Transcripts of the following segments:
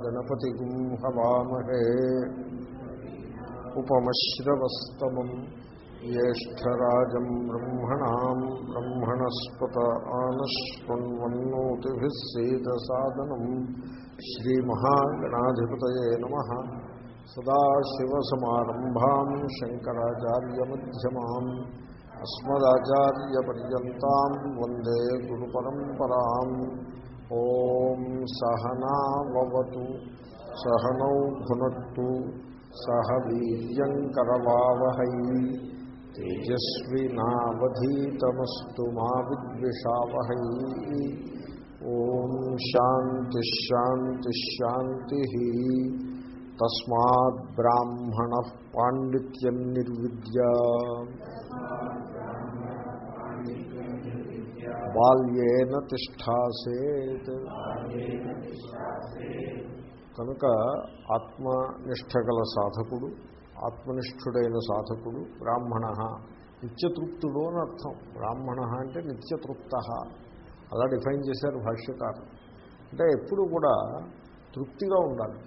గణపతిగుం హవామహే ఉపమశ్రవస్తమం జ్యేష్టరాజం బ్రహ్మణాం బ్రహ్మణస్పత ఆనశ్వన్వన్నోతిభిः సేదసాదనం శ్రీమహాగణాధిపతయే నమः సదాశివసమారంభాం శంకరాచార్యమధ్యమాం అస్మదాచార్యపర్యంతం వందే గురుపరంపరాం ఓం సహనావతు సహనౌ భునత్తు సహ వీర్యంకరవావహై తేజస్వినావధీతమస్తు మా విద్విషావహై. ఓం శాంతిశాంతిశాంతి తస్మాత్ బ్రాహ్మణ పాండిత్యం నిర్విద్యా. బాల్యేన తిష్టాసేత్. కనుక ఆత్మనిష్ట గల సాధకుడు ఆత్మనిష్ఠుడైన సాధకుడు బ్రాహ్మణ నిత్యతృప్తుడు అని అర్థం. బ్రాహ్మణ అంటే నిత్యతృప్త. అలా డిఫైన్ చేశారు భాష్యకారు. అంటే ఎప్పుడు కూడా తృప్తిగా ఉండాలి.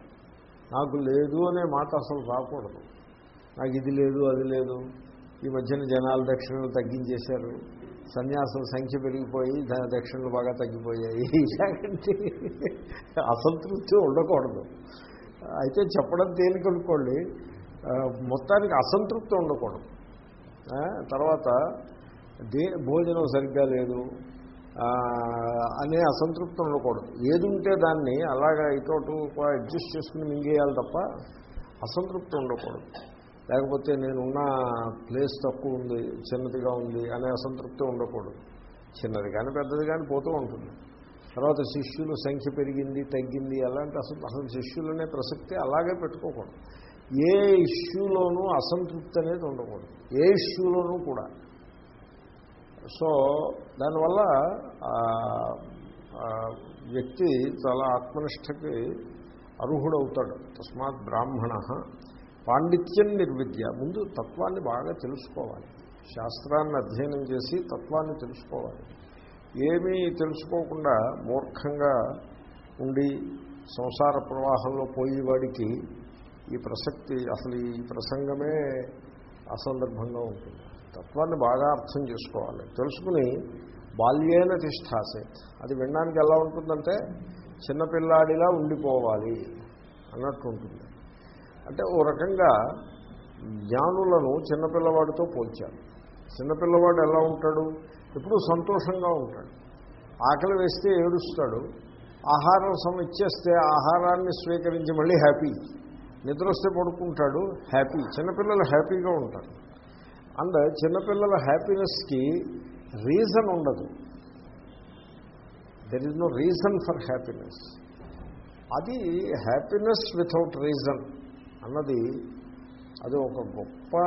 నాకు లేదు అనే మాట అసలు రాకూడదు. నాకు ఇది లేదు అది లేదు. ఈ మధ్యన జనాలు దక్షిణలు తగ్గించేశారు. సన్యాసుల సంఖ్య పెరిగిపోయి దక్షిణలు బాగా తగ్గిపోయాయి. ఇలాంటి అసంతృప్తి ఉండకూడదు. అయితే చెప్పడం తేలికనుకోండి మొత్తానికి అసంతృప్తి ఉండకూడదు. తర్వాత దే భోజనం సరిగ్గా లేదు. అనే అసంతృప్తి ఉండకూడదు. ఏది ఉంటే దాన్ని అలాగా ఇటు అడ్జస్ట్ చేసుకుని మింగేయాలి తప్ప అసంతృప్తి ఉండకూడదు. లేకపోతే నేనున్న ప్లేస్ తక్కువ ఉంది చిన్నదిగా ఉంది అనే అసంతృప్తి ఉండకూడదు. చిన్నది కానీ పెద్దది కానీ పోతూ ఉంటుంది. తర్వాత శిష్యుల సంఖ్య పెరిగింది తగ్గింది అలాంటి అసలు అసలు శిష్యులనే ప్రసక్తి అలాగే పెట్టుకోకూడదు. ఏ ఇష్యూలోనూ అసంతృప్తి అనేది ఉండకూడదు. ఏ ఇష్యూలోనూ కూడా. సో దానివల్ల వ్యక్తి చాలా ఆత్మనిష్టకి అర్హుడవుతాడు. తస్మాత్ బ్రాహ్మణ పాండిత్యం నిర్విద్య. ముందు తత్వాన్ని బాగా తెలుసుకోవాలి. శాస్త్రాన్ని అధ్యయనం చేసి తత్వాన్ని తెలుసుకోవాలి. ఏమీ తెలుసుకోకుండా మూర్ఖంగా ఉండి సంసార ప్రవాహంలో పోయేవాడికి ఈ ప్రసక్తి అసలు ఈ ప్రసంగమే అసందర్భంగా ఉంటుంది. తత్వాన్ని బాగా అర్థం చేసుకోవాలి. తెలుసుకుని బాల్యేన తిష్టాసేత్. అది వినడానికి ఎలా ఉంటుందంటే చిన్నపిల్లాడిలా ఉండిపోవాలి అన్నట్టు ఉంటుంది. అంటే ఓ రకంగా జ్ఞానులను చిన్నపిల్లవాడితో పోల్చారు. చిన్నపిల్లవాడు ఎలా ఉంటాడు? ఎప్పుడూ సంతోషంగా ఉంటాడు. ఆకలి వేస్తే ఏడుస్తాడు. ఆహారం సమిచ్చేస్తే ఆహారాన్ని స్వీకరించి మళ్ళీ హ్యాపీ. నిద్ర వస్తే పడుకుంటాడు హ్యాపీ. చిన్నపిల్లలు హ్యాపీగా ఉంటారు. అండ్ చిన్నపిల్లల హ్యాపీనెస్కి రీజన్ ఉండదు. There is no reason for happiness అది హ్యాపీనెస్ వితౌట్ రీజన్ అన్నది అది ఒక గొప్ప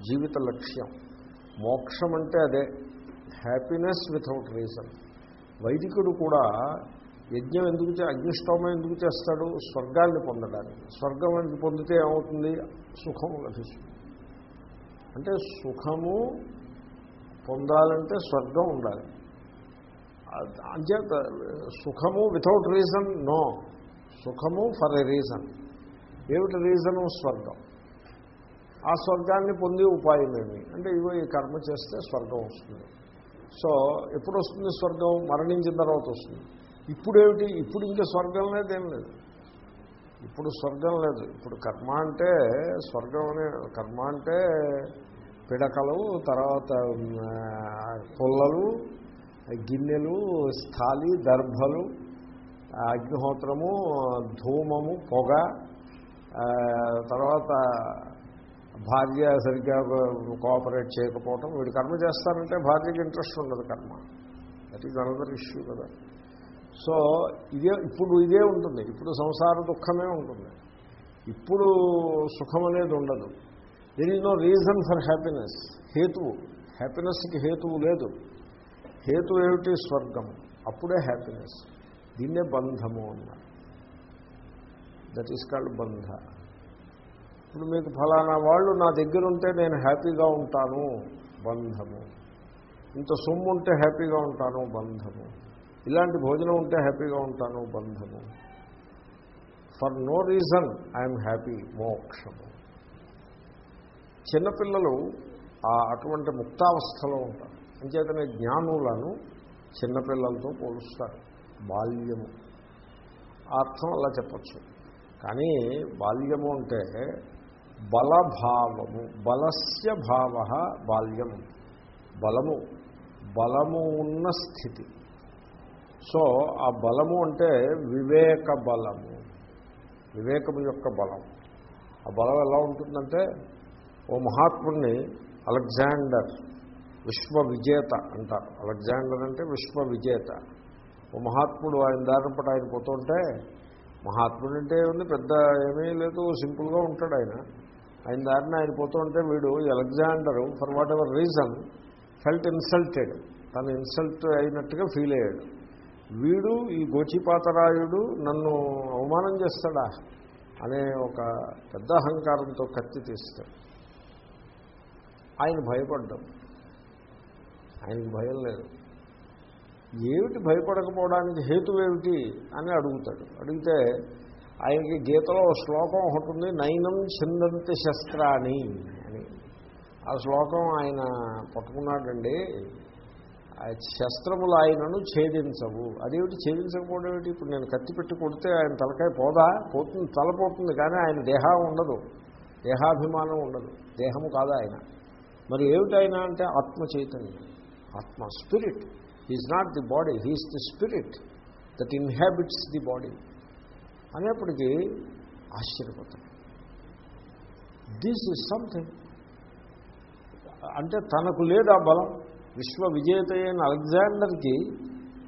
జీవిత లక్ష్యం. మోక్షం అంటే అదే. హ్యాపీనెస్ వితౌట్ రీజన్ వైదికుడు కూడా యజ్ఞం ఎందుకు అగ్నిష్టోమం ఎందుకు చేస్తాడు? స్వర్గాన్ని పొందడానికి. స్వర్గం ఎందుకు పొందితే ఏమవుతుంది? సుఖము లభిస్తుంది. అంటే సుఖము పొందాలంటే స్వర్గం ఉండాలి. అంచేత సుఖము వితౌట్ రీజన్ నో సుఖము ఫర్ ఎ రీజన్ ఏమిటి రీజను? స్వర్గం. ఆ స్వర్గాన్ని పొందే ఉపాయం ఏమి? అంటే ఇవో ఈ కర్మ చేస్తే స్వర్గం వస్తుంది. సో ఎప్పుడు వస్తుంది స్వర్గం? మరణించిన తర్వాత వస్తుంది. ఇప్పుడు ఏమిటి ఇప్పుడు ఇంకా స్వర్గం లేదు ఏం లేదు. ఇప్పుడు స్వర్గం లేదు. ఇప్పుడు కర్మ అంటే స్వర్గం అనే కర్మ అంటే పిడకలు తర్వాత పుల్లలు గిన్నెలు స్థాలి దర్భలు అగ్నిహోత్రము ధూమము పొగ తర్వాత భార్య సరిగ్గా కోఆపరేట్ చేయకపోవటం వీడు కర్మ చేస్తారంటే భార్యకి ఇంట్రెస్ట్ ఉండదు కర్మ. దట్ ఈజ్ అనదర్ ఇష్యూ కదా. సో ఇదే ఇప్పుడు ఇదే ఉంటుంది. ఇప్పుడు సంసార దుఃఖమే ఉంటుంది. ఇప్పుడు సుఖం అనేది ఉండదు. There is no reason for happiness హేతువు. హ్యాపీనెస్కి హేతువు లేదు. హేతు ఏమిటి? స్వర్గం అప్పుడే హ్యాపీనెస్ దీన్నే బంధము అన్నారు. దట్ ఈస్ కాల్డ్ బంధ ఇప్పుడు మీకు ఫలానా వాళ్ళు నా దగ్గర ఉంటే నేను హ్యాపీగా ఉంటాను బంధము. ఇంత సొమ్ము ఉంటే హ్యాపీగా ఉంటాను బంధము. ఇలాంటి భోజనం ఉంటే హ్యాపీగా ఉంటాను బంధము. For no reason I'm happy మోక్షము. చిన్నపిల్లలు ఆ అటువంటి ముక్తావస్థలో ఉంటారు. అంచేతనే జ్ఞానులను చిన్నపిల్లలతో పోలుస్తారు. బాల్యము. అర్థం అలా చెప్పచ్చు. కానీ బాల్యము అంటే బలభావము బలస్య భావ బాల్యం. బలము బలము ఉన్న స్థితి. సో ఆ బలము అంటే వివేక బలము. వివేకము యొక్క బలం. ఆ బలం ఎలా ఉంటుందంటే ఓ మహాత్ముడిని అలెగ్జాండర్ విశ్వ విజేత అంటారు. అలెగ్జాండర్ అంటే విశ్వ విజేత ఓ మహాత్ముడు ఆయన దారిపట ఆయన పోతుంటే మహాత్ముడు అంటే ఏముంది? పెద్ద ఏమీ లేదు సింపుల్గా ఉంటాడు ఆయన. ఆయన దారిని ఆయన పోతుంటే వీడు ఈ Alexander for whatever reason felt insulted. తను ఇన్సల్ట్ అయినట్టుగా ఫీల్ అయ్యాడు. వీడు ఈ గోచిపాతరాయుడు నన్ను అవమానం చేస్తాడా అనే ఒక పెద్ద అహంకారంతో కత్తి తీస్తాడు. ఆయన భయపడ్డాం. ఆయనకు భయం లేదు. ఏమిటి భయపడకపోవడానికి హేతు ఏమిటి అని అడుగుతాడు. అడిగితే ఆయనకి గీతలో శ్లోకం ఒకటి ఉంది నయనం చిందంతి శస్త్రాన్ని అని. ఆ శ్లోకం ఆయన పట్టుకున్నాడండి ఆ శస్త్రములు ఆయనను ఛేదించవు. అదేమిటి ఛేదించకపోవడం ఏమిటి? ఇప్పుడు నేను కత్తి పెట్టి కొడితే ఆయన తలకాయ పోదా? పోతుంది తల పోతుంది కానీ ఆయన దేహం ఉండదు. దేహాభిమానం ఉండదు. దేహము కాదు ఆయన. మరి ఏమిటి ఆయన అంటే ఆత్మ చైతన్యం ఆత్మ spirit. Is not the body he is the spirit that inhabits the body అనేప్పటికీ ఆశ్చర్యపోతాడు. దిస్ ఇస్ సంథింగ్ అంటే తనకు లేదు ఆ బలం. విశ్వ విజేత అయిన అలెగ్జాండర్కి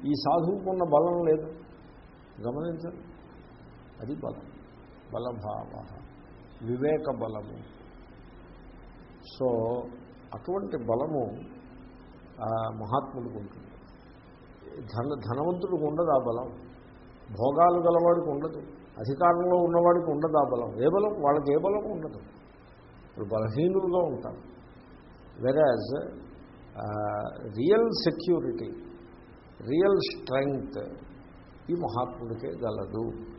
ఈ సాధువుకున్న బలం లేదు. గమనించండి. అది బలం. బలభావ. వివేక బలము. సో అటువంటి బలము ఆ మహాత్ముడికి ఉంటుంది. ధన ధనవంతుడికి ఉండదు ఆ బలం. భోగాలు గలవాడికి ఉండదు. అధికారంలో ఉన్నవాడికి ఉండదు ఆ బలం. ఏ బలం? వాళ్ళకి ఏ బలం ఉండదు. ఇప్పుడు బలహీనులుగా ఉంటారు. వెరాజ్ రియల్ సెక్యూరిటీ రియల్ స్ట్రెంగ్త్ ఈ మహాత్ముడికే గలదు.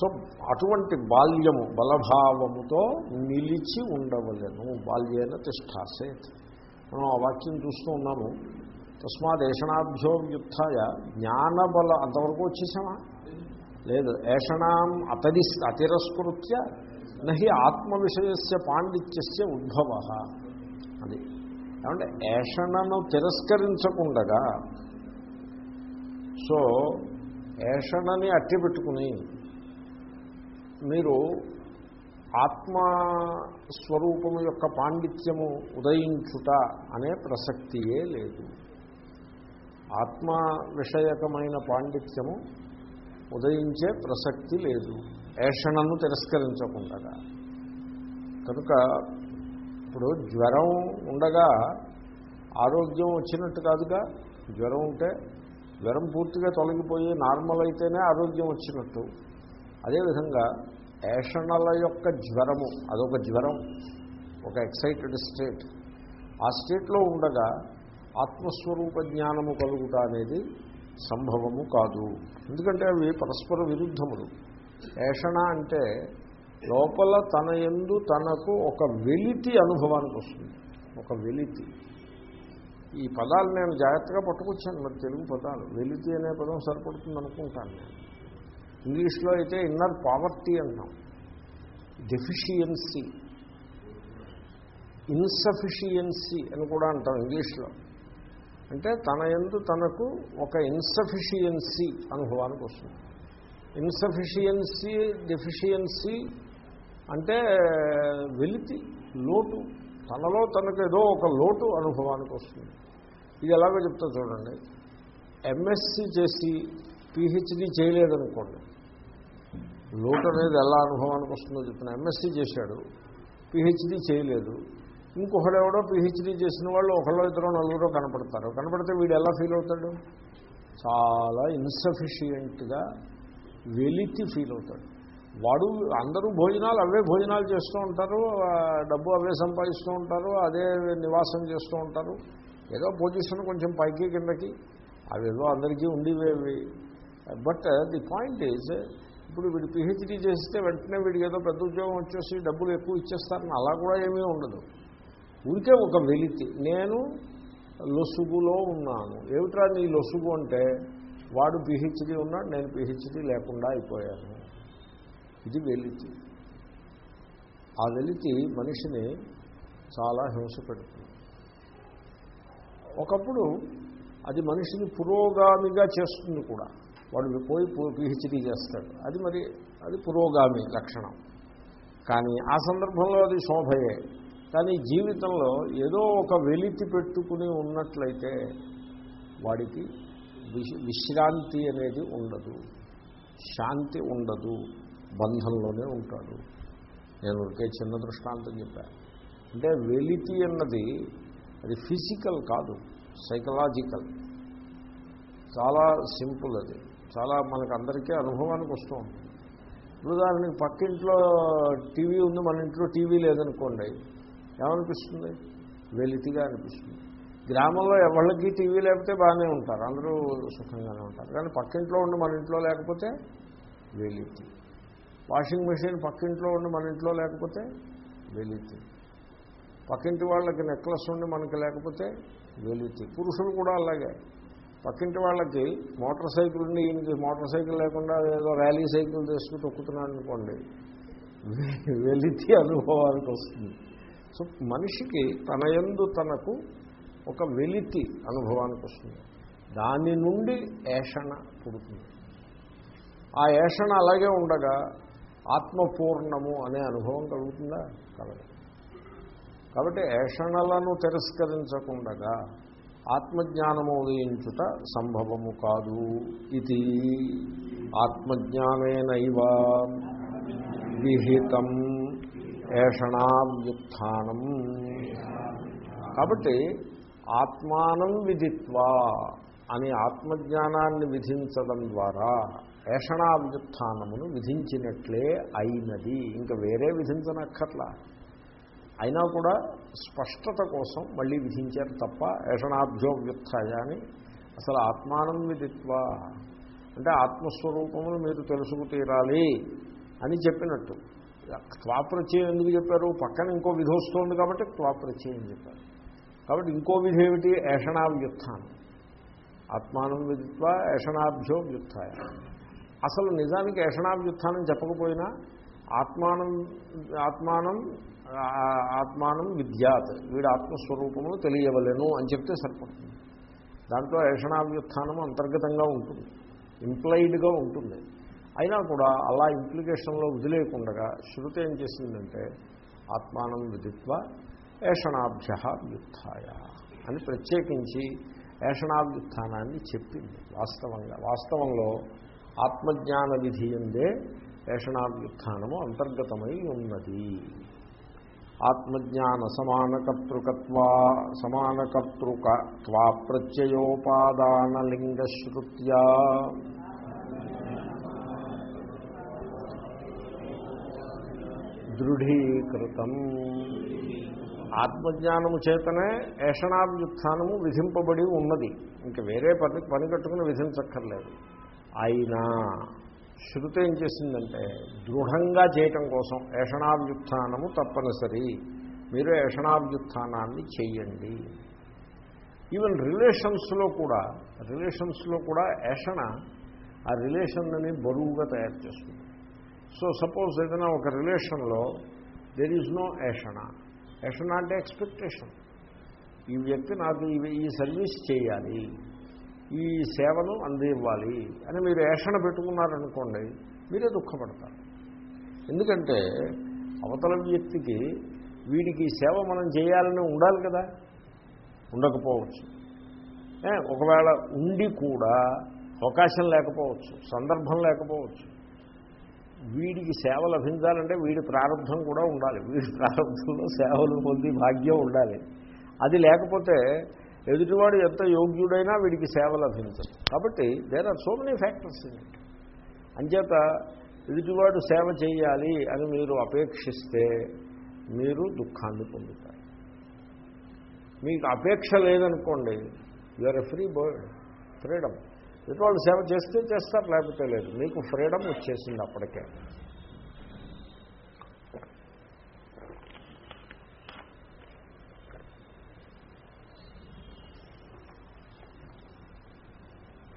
సో అటువంటి బాల్యము బలభావముతో నిలిచి ఉండవలను. బాల్యేన తిష్టాసేత్. మనం ఆ వాక్యం చూస్తూ ఉన్నాము. తస్మాత్ ఏషణాభ్యో వ్యుత్థాయ జ్ఞానబల అంతవరకు వచ్చేసామా? లేదు. ఏషణాం అతది అతిరస్కృత్య నహి ఆత్మ విషయస్య పాండిత్యస్య ఉద్భవ అది ఏమంటే ఏషణను తిరస్కరించకుండగా సో ఏషణని అట్టి పెట్టుకుని మీరు ఆత్మస్వరూపము యొక్క పాండిత్యము ఉదయించుట అనే ప్రసక్తియే లేదు. ఆత్మ విషయకమైన పాండిత్యము ఉదయించే ప్రసక్తి లేదు. ఏషణను తిరస్కరించకుండా కనుక ఇప్పుడు జ్వరం ఉండగా ఆరోగ్యం వచ్చినట్టు కాదుగా? జ్వరం ఉంటే జ్వరం పూర్తిగా తొలగిపోయి నార్మల్ అయితేనే ఆరోగ్యం వచ్చినట్టు. అదేవిధంగా ఏషణల యొక్క జ్వరము అదొక జ్వరం ఒక ఎక్సైటెడ్ స్టేట్. ఆ స్టేట్లో ఉండగా ఆత్మస్వరూప జ్ఞానము కలుగుట అనేది సంభవము కాదు. ఎందుకంటే అవి పరస్పర విరుద్ధములు. ఏషణ అంటే లోపల తన ఎందు తనకు ఒక వెలితి అనుభవానికి వస్తుంది. ఒక వెలితి. ఈ పదాలు నేను జాగ్రత్తగా పట్టుకొచ్చాను మరి తెలుగు పదాలు. వెలితి అనే పదం సరిపడుతుంది అనుకుంటాను నేను. ఇంగ్లీష్లో అయితే ఇన్నర్ పావర్టీ అంటాం. డెఫిషియన్సీ ఇన్సఫిషియన్సీ అని కూడా అంటాం ఇంగ్లీష్లో. అంటే తన ఎందు తనకు ఒక ఇన్సఫిషియన్సీ అనుభవానికి వస్తుంది. ఇన్సఫిషియన్సీ డెఫిషియన్సీ అంటే వెలితి లోటు. తనలో తనకు ఏదో ఒక లోటు అనుభవానికి వస్తుంది. ఇది ఎలాగో చెప్తా చూడండి. ఎంఎస్సి చేసి పిహెచ్డి చేయలేదనుకోండి. లోటు అనేది ఎలా అనుభవానికి వస్తుందో చెప్తున్నా. ఎంఎస్సి చేశాడు పిహెచ్డి చేయలేదు. ఇంకొకడెవడో పిహెచ్డీ చేసిన వాళ్ళు ఒకళ్ళో ఇద్దరు నలుగురో కనపడతారు. కనపడితే వీడు ఎలా ఫీల్ అవుతాడు? చాలా ఇన్సఫిషియంట్గా వెలితి ఫీల్ అవుతాడు. వాడు అందరూ భోజనాలు అవే భోజనాలు చేస్తూ ఉంటారు డబ్బు అవే సంపాదిస్తూ ఉంటారు అదే నివాసం చేస్తూ ఉంటారు. ఏదో పొజిషన్ కొంచెం పైకి కిందకి అవేదో అందరికీ ఉండేవేవి. బట్ ది పాయింట్ ఈజ్ ఇప్పుడు వీడు పిహెచ్డీ చేస్తే వెంటనే వీడికి ఏదో పెద్ద ఉద్యోగం వచ్చేసి డబ్బులు ఎక్కువ ఇచ్చేస్తారని అలా కూడా ఏమీ ఉండదు. ఊరికే ఒక వెలితి. నేను లొసుగులో ఉన్నాను. ఏమిట్రా నీ లొసుగు అంటే? వాడు పిహెచ్డీ ఉన్నాడు నేను పిహెచ్డీ లేకుండా అయిపోయాను. ఇది వెలితి. ఆ వెలితి మనిషిని చాలా హింస పెడుతుంది. ఒకప్పుడు అది మనిషిని పురోగామిగా చేస్తుంది కూడా. వాడు పోయి పిహెచ్డీ చేస్తాడు. అది మరి అది పురోగామి లక్షణం. కానీ ఆ సందర్భంలో అది శోభయే. కానీ జీవితంలో ఏదో ఒక వెలితి పెట్టుకుని ఉన్నట్లయితే వాడికి విశ్- విశ్రాంతి అనేది ఉండదు. శాంతి ఉండదు. బంధంలోనే ఉంటాడు. నేను ఒకే చిన్న దృష్టాంతం చెప్పాను అంటే వెలితి అన్నది అది ఫిజికల్ కాదు సైకలాజికల్. చాలా సింపుల్ అది. చాలా మనకు అందరికీ అనుభవానికి వస్తూ ఉంటుంది. ఇప్పుడు ఉదాహరణకి పక్కింట్లో టీవీ ఉంది మన ఇంట్లో టీవీ లేదనుకోండి ఏమనిపిస్తుంది? వెలితిగా అనిపిస్తుంది. గ్రామంలో ఎవరికి టీవీ లేకపోతే బాగానే ఉంటారు. అందరూ సుఖంగానే ఉంటారు. కానీ పక్కింట్లో ఉండి మన ఇంట్లో లేకపోతే వెలితి. వాషింగ్ మెషిన్ పక్కింట్లో ఉండి మన ఇంట్లో లేకపోతే వెలితి. పక్కింటి వాళ్ళకి నెక్లెస్ ఉండి మనకి లేకపోతే వెలితి. పురుషులు కూడా అలాగే. పక్కింటి వాళ్ళకి మోటార్ సైకిల్ ఉండి ఈయనకి మోటార్ సైకిల్ లేకుండా ఏదో ర్యాలీ సైకిల్ తీసుకుని తొక్కుతున్నాడు అనుకోండి వెలితి అనుభవానికి వస్తుంది. సో మనిషికి తన యందు తనకు ఒక వెలితి అనుభవానికి వస్తుంది. దాని నుండి ఏషణ పుడుతుంది. ఆ ఏషణ అలాగే ఉండగా ఆత్మపూర్ణము అనే అనుభవం కలుగుతుందా? కలగదు. కాబట్టి ఏషణలను తిరస్కరించకుండగా ఆత్మజ్ఞానము ఉదయించుట సంభవము కాదు ఇది. ఆత్మజ్ఞానేనైవ విహితం. ఏషణావ్యుత్నం కాబట్టి ఆత్మానం విదిత్వా అని ఆత్మజ్ఞానాన్ని విధించడం ద్వారా ఏషణావ్యుత్నమును విధించినట్లే అయినది. ఇంకా వేరే విధించనక్కర్లా. అయినా కూడా స్పష్టత కోసం మళ్ళీ విధించారు తప్ప ఏషణాభ్యోవ్యుత్య అని అసలు ఆత్మానం విదిత్వా. అంటే ఆత్మస్వరూపమును మీరు తెలుసుకు తీరాలి అని చెప్పినట్టు. త్వాప్రచయం ఎందుకు చెప్పారు? పక్కన ఇంకో విధి వస్తుంది కాబట్టి త్వాప్రచయం చెప్పారు. కాబట్టి ఇంకో విధి ఏమిటి? ఏషణావ్యుత్థానం. ఆత్మానం విధిత్వ ఏషణాభ్యో వ్యుత్థాయ. అసలు నిజానికి ఏషణాభ్యుత్థానం చెప్పకపోయినా ఆత్మానం ఆత్మానం ఆత్మానం విద్యాత్. వీడు ఆత్మస్వరూపమును తెలియవలేను అని చెప్తే సరిపడుతుంది. దాంట్లో ఏషణావ్యుత్థానం అంతర్గతంగా ఉంటుంది. ఇంప్లైడ్గా ఉంటుంది. అయినా కూడా అలా ఇంప్లికేషన్లో వదిలేకుండగా శృతి ఏం చేసిందంటే ఆత్మానం విదిత్వ ఏషణాభ్య వ్యుత్థాయ అని ప్రత్యేకించి ఏషణావ్యుత్థానాన్ని చెప్పింది వాస్తవంగా. వాస్తవంలో ఆత్మజ్ఞాన విధి ఎందే ఏషణావ్యుత్థానము అంతర్గతమై ఉన్నది. ఆత్మజ్ఞాన సమానకర్తృకత్వా సమానకర్తృకత్వా ప్రత్యయోపాదానలింగశ్రుత్యా దృఢీకృతం. ఆత్మజ్ఞానము చేతనే ఏషణాభ్యుత్థానము విధింపబడి ఉన్నది. ఇంక వేరే పని పని కట్టుకుని విధించక్కర్లేదు. అయినా శృతి ఏం చేసిందంటే దృఢంగా చేయటం కోసం ఏషణాభ్యుత్థానము తప్పనిసరి. మీరు ఏషణాభ్యుత్థానాన్ని చేయండి. ఈవెన్ రిలేషన్స్లో కూడా రిలేషన్స్లో కూడా ఏషణ ఆ రిలేషన్ని బరువుగా తయారు చేస్తుంది సో సపోజ్ ఏదైనా ఒక రిలేషన్లో దెర్ ఈజ్ నో ఏషణ ఏషణ అంటే ఎక్స్పెక్టేషన్ ఈ వ్యక్తి నాకు ఈ- సర్వీస్ చేయాలి. ఈ సేవను అందివ్వాలి అని మీరు ఏషణ పెట్టుకున్నారనుకోండి మీరే దుఃఖపడతారు. ఎందుకంటే అవతల వ్యక్తికి వీడికి సేవ మనం చేయాలని ఉండాలి కదా. ఉండకపోవచ్చు. ఒకవేళ ఉండి కూడా అవకాశం లేకపోవచ్చు సందర్భం లేకపోవచ్చు. వీడికి సేవ లభించాలంటే వీడి ప్రారంభం కూడా ఉండాలి. వీడి ప్రారంభంలో సేవలు పొంది భాగ్యం ఉండాలి. అది లేకపోతే ఎదుటివాడు ఎంత యోగ్యుడైనా వీడికి సేవ లభించదు. కాబట్టి there are so many factors in it అంచేత ఎదుటివాడు సేవ చేయాలి అని మీరు అపేక్షిస్తే మీరు దుఃఖాన్ని పొందుతారు. మీకు అపేక్ష లేదనుకోండి you are a free bird freedom ఎటువంటి సేవ చేస్తే చేస్తారు లేకపోతే లేదు. మీకు ఫ్రీడమ్ వచ్చేసింది అప్పటికే.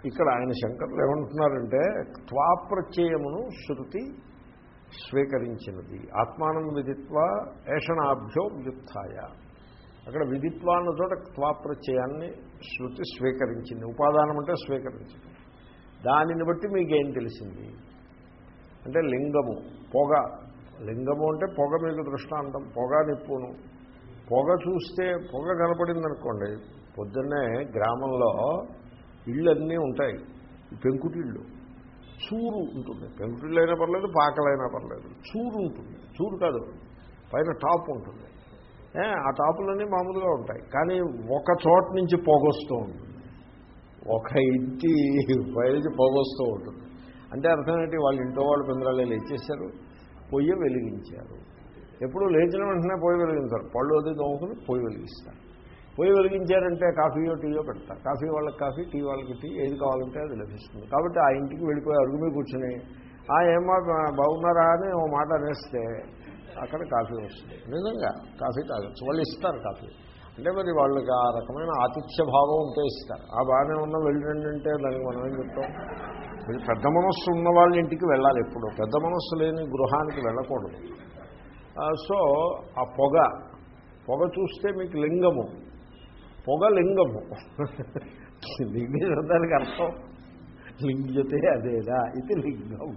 ఇక్కడ ఆయన శంకర్లు ఏమంటున్నారంటే త్వాప్రత్యయమును శృతి స్వీకరించినది. ఆత్మానం విదిత్వ ఏషణాభ్యో వ్యుత్య అక్కడ విదిత్వ అన్న చోట త్వాప్రత్యయాన్ని శృతి స్వీకరించింది. ఉపాదానం అంటే స్వీకరించింది. దానిని బట్టి మీకేం తెలిసింది? అంటే లింగము పొగ. లింగము అంటే పొగ మీకు దృష్టాంతం. పొగ నిప్పును. పొగ చూస్తే పొగ కనపడిందనుకోండి పొద్దున్నే గ్రామంలో ఇళ్ళన్నీ ఉంటాయి. పెంకుటిళ్ళు. చూరు ఉంటుంది. పెంకుటిళ్ళు అయినా పర్లేదు పాకలైనా పర్లేదు. చూరు ఉంటుంది. చూరు కాదు పైన టాప్ ఉంటుంది. ఆ టాపులన్నీ మామూలుగా ఉంటాయి. కానీ ఒక చోట నుంచి పొగొస్తూ ఉంటుంది. ఒక ఇంటి పైనుంచి పొగొస్తూ ఉంటుంది. అంటే అర్థం ఏంటి? వాళ్ళ ఇంట్లో వాళ్ళు పిందరాలు లేచేశారు పొయ్యి వెలిగించారు. ఎప్పుడు లేచిన వెంటనే పొయ్యి వెలిగించారు. పళ్ళు అది దోముకుని పొయ్యి వెలిగిస్తారు. పొయ్యి వెలిగించారంటే కాఫీయో టీయో పెడతారు. కాఫీ వాళ్ళకి కాఫీ టీ వాళ్ళకి టీ ఏది కావాలంటే అది లభిస్తుంది. కాబట్టి ఆ ఇంటికి వెళ్ళిపోయి అరుగు మీద కూర్చుని ఆ ఏమో బాగున్నారా? అని ఓ మాట అనేస్తే అక్కడ కాఫీ వస్తుంది. నిజంగా కాఫీ తాగొచ్చు వాళ్ళు ఇస్తారు కాఫీ. అంటే మరి వాళ్ళకి ఆ రకమైన ఆతిథ్య భావం ఉంటే ఇస్తారు. ఆ బాగానే ఉన్న వెళ్ళండి అంటే దానికి మనం ఏం చెప్తాం? మీరు పెద్ద మనస్సు ఉన్న వాళ్ళ ఇంటికి వెళ్ళాలి ఎప్పుడు. పెద్ద మనస్సు లేని గృహానికి వెళ్ళకూడదు. సో ఆ పొగ పొగ చూస్తే మీకు లింగము. పొగ లింగము. లింగం దానికి అర్థం. లింగతే అదేదా ఇది లింగం.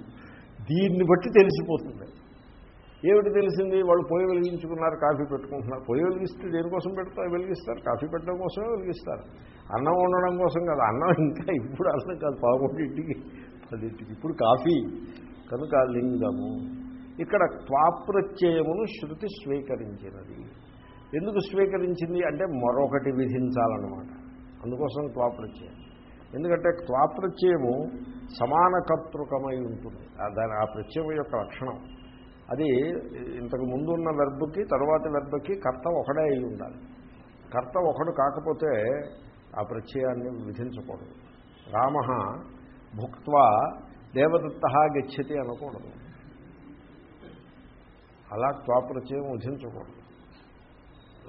దీన్ని బట్టి తెలిసిపోతుంది. ఏమిటి తెలిసింది? వాళ్ళు పొయ్యి వెలిగించుకున్నారు కాఫీ పెట్టుకుంటున్నారు. పొయ్యి వెలిగిస్తే దేనికోసం పెడతారు? వెలిగిస్తారు. కాఫీ పెట్టడం కోసమే వెలిగిస్తారు. అన్నం వండడం కోసం కాదు అన్నం ఇంకా ఇప్పుడు అన్నం కాదు పదకొండింటికి పదింటికి. ఇప్పుడు కాఫీ కనుక లింగము. ఇక్కడ త్వాప్రత్యయమును శృతి స్వీకరించినది. ఎందుకు స్వీకరించింది? అంటే మరొకటి విధించాలన్నమాట. అందుకోసం త్వాప్రత్యయం. ఎందుకంటే త్వాప్రత్యయము సమానకర్తృకమై ఉంటుంది. దాని ఆ ప్రత్యయం యొక్క లక్షణం. అది ఇంతకు ముందు ఉన్న వెర్బుకి తర్వాతి వెర్బుకి కర్త ఒకడే అయి ఉండాలి. కర్త ఒకడు కాకపోతే ఆ ప్రత్యయాన్ని విధించకూడదు. రామ భుక్వా దేవదత్త గచ్చతి అనకూడదు. అలా త్వాప్రత్యయం విధించకూడదు.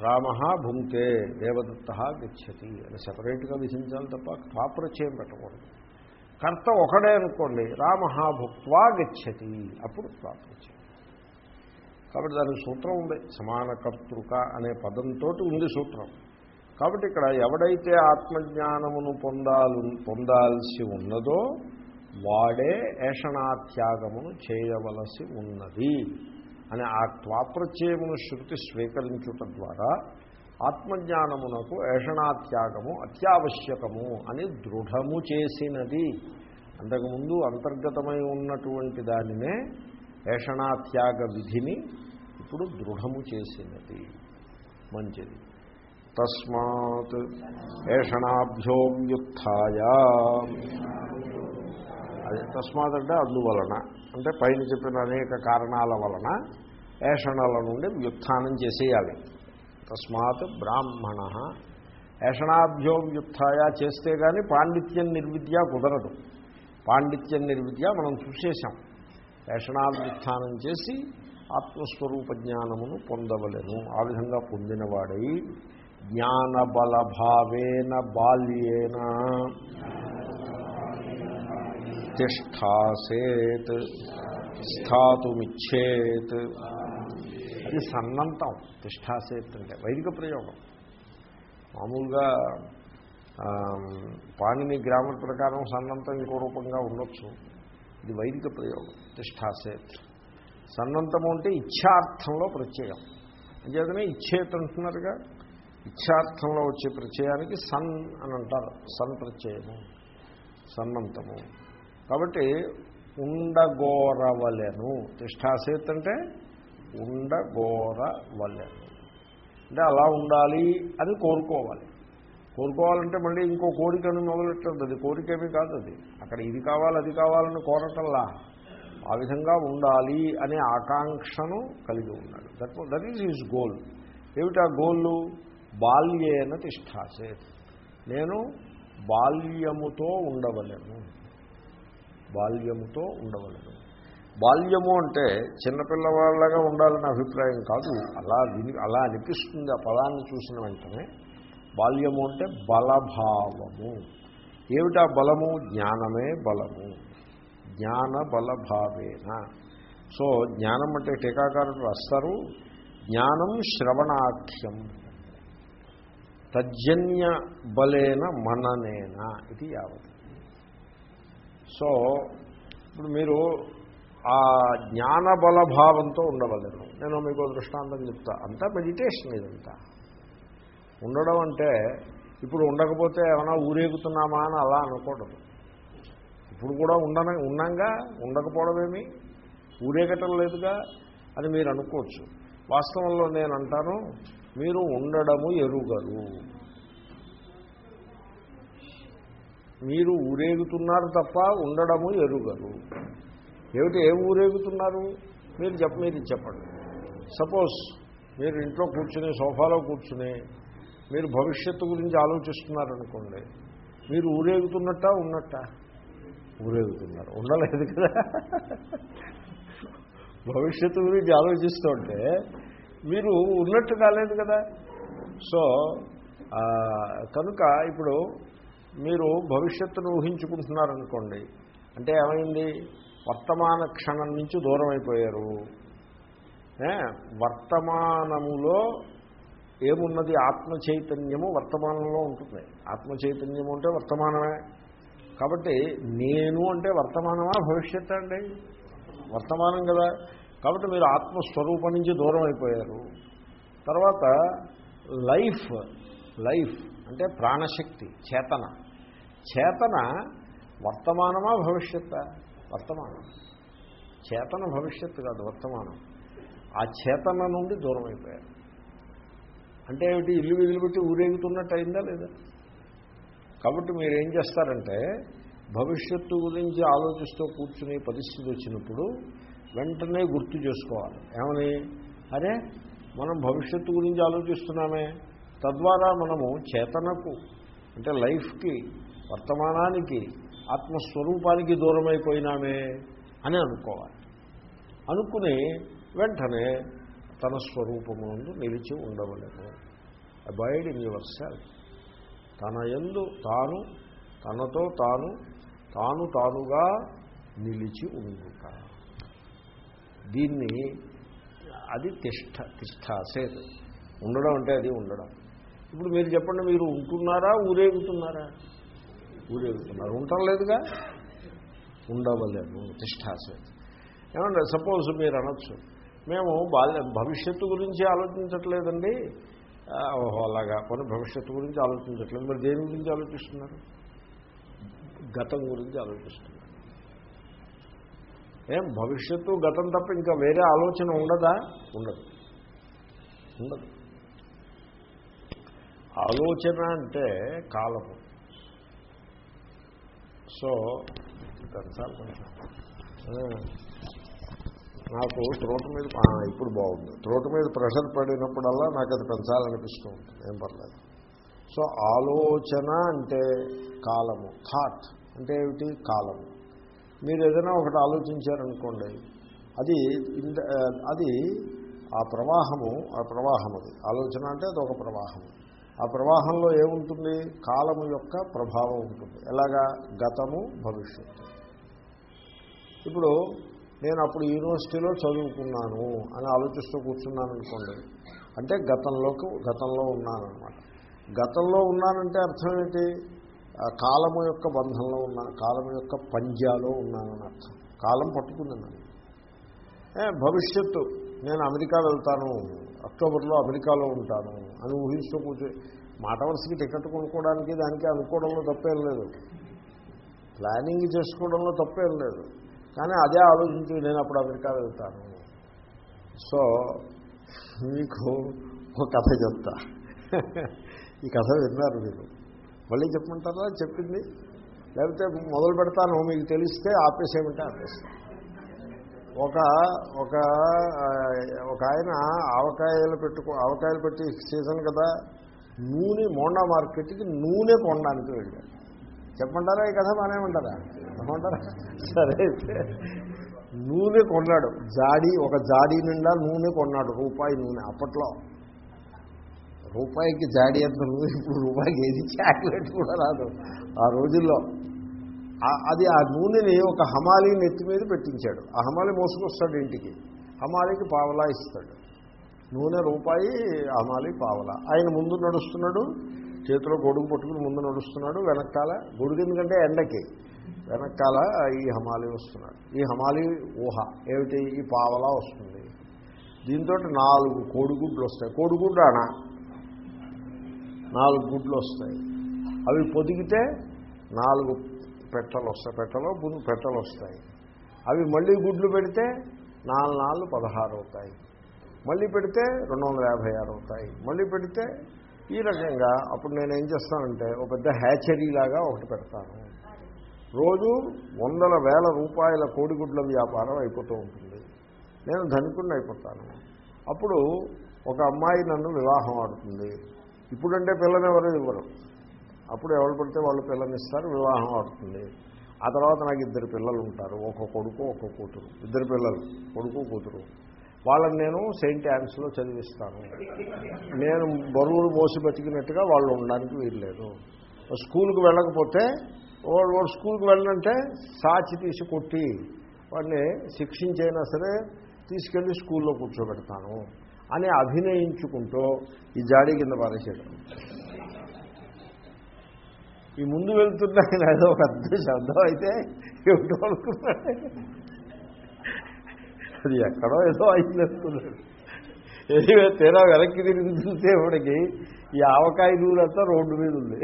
రామ భుంక్తే దేవదత్త గచ్చతి అని సపరేట్గా విధించాలి తప్ప త్వాప్రత్యయం పెట్టకూడదు. కర్త ఒకడే అనుకోండి రామ భుక్వా గచ్చతి అప్పుడు త్వాప్రత్యయం కాబట్టి దానికి సూత్రం ఉంది. సమానకర్తృక అనే పదంతో ఉంది సూత్రం. కాబట్టి ఇక్కడ ఎవడైతే ఆత్మజ్ఞానమును పొందాలు పొందాల్సి ఉన్నదో వాడే ఏషణాత్యాగమును చేయవలసి ఉన్నది అని ఆ త్వాప్రత్యయమును శృతి స్వీకరించుట ద్వారా ఆత్మజ్ఞానమునకు ఏషణాత్యాగము అత్యావశ్యకము అని దృఢము చేసినది. అంతకుముందు అంతర్గతమై ఉన్నటువంటి దానినే ఏషణాత్యాగ విధిని ఇప్పుడు దృఢము చేసినది. మంచిది. తస్మాత్ ఏషణాభ్యోవ్యుత్య అదే తస్మాత్ అంటే అందువలన అంటే పైన చెప్పిన అనేక కారణాల వలన ఏషణల నుండి వ్యుత్థానం చేసేయాలి. తస్మాత్ బ్రాహ్మణ. ఏషణాభ్యో చేస్తే కానీ పాండిత్యం నిర్విద్య కుదరదు. పాండిత్యం నిర్విద్య మనం చూసేశాం. ఏషణాభ్యుత్థానం చేసి ఆత్మస్వరూప జ్ఞానమును పొందవలను. ఆ విధంగా పొందినవాడై జ్ఞానబలభావేన బాల్యేన తిష్టాసేత్ స్థాతుమిచ్చేత్ అది సన్నంతం తిష్టాసేత్ అంటే వైదిక ప్రయోగం. మామూలుగా పాణిని గ్రామర్ ప్రకారం సన్నంతం ఇంకో రూపంగా ఉండొచ్చు. ఇది వైదిక ప్రయోగం తిష్టాసేత్. సన్నంతము అంటే ఇచ్ఛార్థంలో ప్రత్యయం. అంచేతనే ఇచ్చేత్ అంటున్నారుగా ఇచ్ఛార్థంలో వచ్చే ప్రత్యయానికి సన్ అని అంటారు సన్ ప్రత్యయము సన్నంతము. కాబట్టి ఉండగోరవలెను. తిష్టాసేత్ అంటే ఉండగోరవలెను. అంటే అలా ఉండాలి అని కోరుకోవాలి. కోరుకోవాలంటే మళ్ళీ ఇంకో కోరికను మొదలెట్టద్దు. అది కోరికేమీ కాదు అది. అక్కడ ఇది కావాలి అది కావాలని కోరటంలా. ఆ విధంగా ఉండాలి అనే ఆకాంక్షను కలిగి ఉన్నాడు. That that is his goal ఏమిటా గోళ్ళు బాల్యేన తిష్టాసే నేను బాల్యముతో ఉండవలేను. బాల్యముతో ఉండవలేను. బాల్యము అంటే చిన్నపిల్లవాళ్ళగా ఉండాలని అభిప్రాయం కాదు. అలా అలా అనిపిస్తుంది ఆ పదాన్ని చూసిన వెంటనే. బాల్యము అంటే బలభావము. ఏమిటా బలము? జ్ఞానమే బలము. జ్ఞాన బలభావేన. సో జ్ఞానం అంటే టీకాకారులు రాస్తారు జ్ఞానం శ్రవణాఖ్యం తజ్జన్య బలేన మననేన ఇది యావత్. సో ఇప్పుడు మీరు ఆ జ్ఞాన బలభావంతో ఉండవలను. నేను మీకు దృష్టాంతం చెప్తా. అంతా మెడిటేషన్ ఇదంతా. ఉండడం అంటే ఇప్పుడు ఉండకపోతే ఏమైనా ఊరేగుతున్నామా అని అలా అనకూడదు ఇప్పుడు కూడా ఉండన ఉన్నాగా ఉండకపోవడమేమి? ఊరేగటం లేదుగా అని మీరు అనుకోవచ్చు. వాస్తవంలో నేను అంటాను మీరు ఉండడము ఎరుగరు. మీరు ఊరేగుతున్నారు తప్ప ఉండడము ఎరుగరు. ఏమిటి ఏం ఊరేగుతున్నారు? మీరు చెప్ప మీరు చెప్పండి. సపోజ్ మీరు ఇంట్లో కూర్చుని సోఫాలో కూర్చుని మీరు భవిష్యత్తు గురించి ఆలోచిస్తున్నారనుకోండి మీరు ఊరేగుతున్నట్ట ఉన్నట్ట? ఊరేగుతున్నారు. ఉండలేదు కదా? భవిష్యత్తు గురించి ఆలోచిస్తుంటే మీరు ఉన్నట్టు కాలేదు కదా? సో కనుక ఇప్పుడు మీరు భవిష్యత్తును ఊహించుకుంటున్నారనుకోండి అంటే ఏమైంది? వర్తమాన క్షణం నుంచి దూరం అయిపోయారు వర్తమానములో ఏమున్నది ఆత్మ చైతన్యము వర్తమానంలో ఉంటుంది. ఆత్మ చైతన్యము అంటే వర్తమానమే. కాబట్టి నేను అంటే వర్తమానమా భవిష్యత్ అండి? వర్తమానం కదా. కాబట్టి మీరు ఆత్మస్వరూపం నుంచి దూరం అయిపోయారు. తర్వాత లైఫ్ లైఫ్ అంటే ప్రాణశక్తి చేతన. చేతన వర్తమానమా భవిష్యత్త? వర్తమానం. చేతన భవిష్యత్తు కాదు వర్తమానం. ఆ చేతన నుండి దూరం అయిపోయారు. అంటే ఏమిటి? ఇల్లు వదిలిపెట్టి ఊరేగుతున్నట్టు అయిందా లేదా? కాబట్టి మీరు ఏం చేస్తారంటే భవిష్యత్తు గురించి ఆలోచిస్తూ కూర్చునే పరిస్థితి వచ్చినప్పుడు వెంటనే గుర్తు చేసుకోవాలి. ఏమని? అరే మనం భవిష్యత్తు గురించి ఆలోచిస్తున్నామే. తద్వారా మనము చేతనకు అంటే లైఫ్కి వర్తమానానికి ఆత్మస్వరూపానికి దూరమైపోయినామే అని అనుకోవాలి. అనుకుని వెంటనే తన స్వరూపము నిలిచి ఉండవలేము అబాయిడ్ ఇన్ యువర్ సెల్ఫ్ తన ఎందు తాను తనతో తాను తాను తానుగా నిలిచి ఉండుట. దీన్ని అది తిష్ట తిష్టాసేది ఉండడం అంటే అది ఉండడం. ఇప్పుడు మీరు చెప్పండి మీరు ఉంటున్నారా ఊరేగుతున్నారా ఊరేగుతున్నారు ఉండటం లేదుగా? ఉండవలేదు తిష్టాసేది ఏమంటే సపోజ్ మీరు అనొచ్చు మేము బాల్య భవిష్యత్తు గురించి ఆలోచించట్లేదండి. అలాగా. కొన్ని భవిష్యత్తు గురించి ఆలోచించట్లేదు. మరి దేని గురించి ఆలోచిస్తున్నారు? గతం గురించి ఆలోచిస్తున్నారు. ఏం భవిష్యత్తు గతం తప్ప ఇంకా వేరే ఆలోచన ఉండదా? ఉండదు. ఉండదు. ఆలోచన అంటే కాలము. సో పెంచాలి కొంచెం. నాకు త్రోట మీద ఇప్పుడు బాగుంది. త్రోట మీద ప్రెషర్ పడినప్పుడల్లా నాకు అది పెంచాలనిపిస్తూ ఉంటుంది ఏం పర్లేదు. సో ఆలోచన అంటే కాలము. థాట్ అంటే ఏమిటి? కాలము. మీరు ఏదైనా ఒకటి ఆలోచించారనుకోండి అది అది ఆ ప్రవాహము ఆ ప్రవాహం అది. ఆలోచన అంటే అది ఒక ప్రవాహం. ఆ ప్రవాహంలో ఏముంటుంది? కాలము యొక్క ప్రభావం ఉంటుంది. ఎలాగా? గతము భవిష్యత్తు. ఇప్పుడు నేను అప్పుడు యూనివర్సిటీలో చదువుకున్నాను అని ఆలోచిస్తూ కూర్చున్నాను అనుకోండి. అంటే గతంలోకి గతంలో ఉన్నానమాట గతంలో ఉన్నానంటే అర్థం ఏంటి? ఆ కాలము యొక్క బంధంలో ఉన్నాను కాలము యొక్క పంజాలో ఉన్నానని అర్థం. కాలం పట్టుకుంది నన్ను. భవిష్యత్తు నేను అమెరికా వెళ్తాను అక్టోబర్లో అమెరికాలో ఉంటాను అని ఊహిస్తూ కూర్చో మాట వరుసకి టికెట్ కొనుక్కోవడానికి దానికి అనుకోవడంలో తప్పేం లేదు. ప్లానింగ్ చేసుకోవడంలో తప్పేం లేదు. కానీ అదే ఆలోచించి నేను అప్పుడు అమెరికా వెళ్తాను. సో మీకు ఒక కథ చెప్తా. ఈ కథ విన్నారు మీరు. మళ్ళీ చెప్పమంటారా? చెప్పింది. లేకపోతే మొదలు పెడతాను మీకు తెలిస్తే ఆపేసేమంటే ఆపేస్తాను ఒక ఒక ఒక ఆయన ఆవకాయలు పెట్టుకో ఆవకాయలు పెట్టి సీజన్ కదా నూనె మోండా మార్కెట్కి నూనె కొనడానికి వెళ్ళాడు. చెప్పమంటారా? ఈ కథ మానేమంటారా చెప్పమంటారా? సరే అయితే నూనె కొన్నాడు. జాడీ ఒక జాడీ నిండా నూనె కొన్నాడు రూపాయి నూనె అప్పట్లో. రూపాయికి జాడీ అంత నూనె ఇప్పుడు రూపాయికి ఏది? చాక్లెట్ కూడా రాదు ఆ రోజుల్లో. అది ఆ నూనెని ఒక హమాలి నెత్తి మీద పెట్టించాడు. ఆ హమాలి మోసుకొస్తాడు ఇంటికి. హమాలికి పావలా ఇస్తాడు. నూనె రూపాయి హమాలి పావలా. ఆయన ముందు నడుస్తున్నాడు. చేతిలో గొడుగు పట్టుకుని ముందు నడుస్తున్నాడు వెనకాల గొడుగు ఎందుకంటే ఎండకి వెనకాల ఈ హమాలి వస్తున్నాడు. ఈ హమాలి ఊహ ఏమిటి? ఈ పావలా వస్తుంది. దీంతో నాలుగు కోడిగుడ్లు వస్తాయి. కోడిగుడ్డు అన? నాలుగు గుడ్లు వస్తాయి. అవి పొదిగితే నాలుగు పెట్టలు వస్తాయి. పెట్టలో పెట్టలు వస్తాయి. అవి మళ్ళీ గుడ్లు పెడితే నాలుగు నాలుగు పదహారు అవుతాయి. మళ్ళీ పెడితే రెండు వందల యాభై ఆరు అవుతాయి. మళ్ళీ పెడితే ఈ రకంగా అప్పుడు నేను ఏం చేస్తానంటే ఒక పెద్ద హ్యాచరీ లాగా ఒకటి పెడతాను. రోజు వందల వేల రూపాయల కోడిగుడ్ల వ్యాపారం అయిపోతూ ఉంటుంది. నేను ధనికుడిని అయిపోతాను. అప్పుడు ఒక అమ్మాయి నన్ను వివాహం ఆడుతుంది. ఇప్పుడంటే పిల్లని ఎవరు ఇవ్వరు. అప్పుడు ఎవరు పడితే వాళ్ళు పిల్లనిస్తారు వివాహం ఆడుతుంది. ఆ తర్వాత నాకు ఇద్దరు పిల్లలు ఉంటారు. ఒక కొడుకు ఒక కూతురు. ఇద్దరు పిల్లలు కొడుకు కూతురు. వాళ్ళని నేను సెయింట్ యాన్స్లో చదివిస్తాను. నేను బరువులు మోసి బతికినట్టుగా వాళ్ళు ఉండడానికి వీల్లేదు. స్కూల్కి వెళ్ళకపోతే వాడు వాడు స్కూల్కి వెళ్ళనంటే సాచి తీసి కొట్టి వాడిని శిక్షించైనా సరే తీసుకెళ్ళి స్కూల్లో కూర్చోబెడతాను అని అభినయించుకుంటూ ఈ జాడీ కింద పారేసాడు ఈ ముందు వెళ్తున్నా ఏదో ఒక శబ్దం అయితే ఏమిటో అనుకున్నాడు. అది ఎక్కడో ఏదో అయింది అనుకున్నాడు తీరా వెనక్కి తిరిగి చూసేవాడికి ఈ ఆవకాయ నూనెంతా రోడ్డు మీద ఉంది.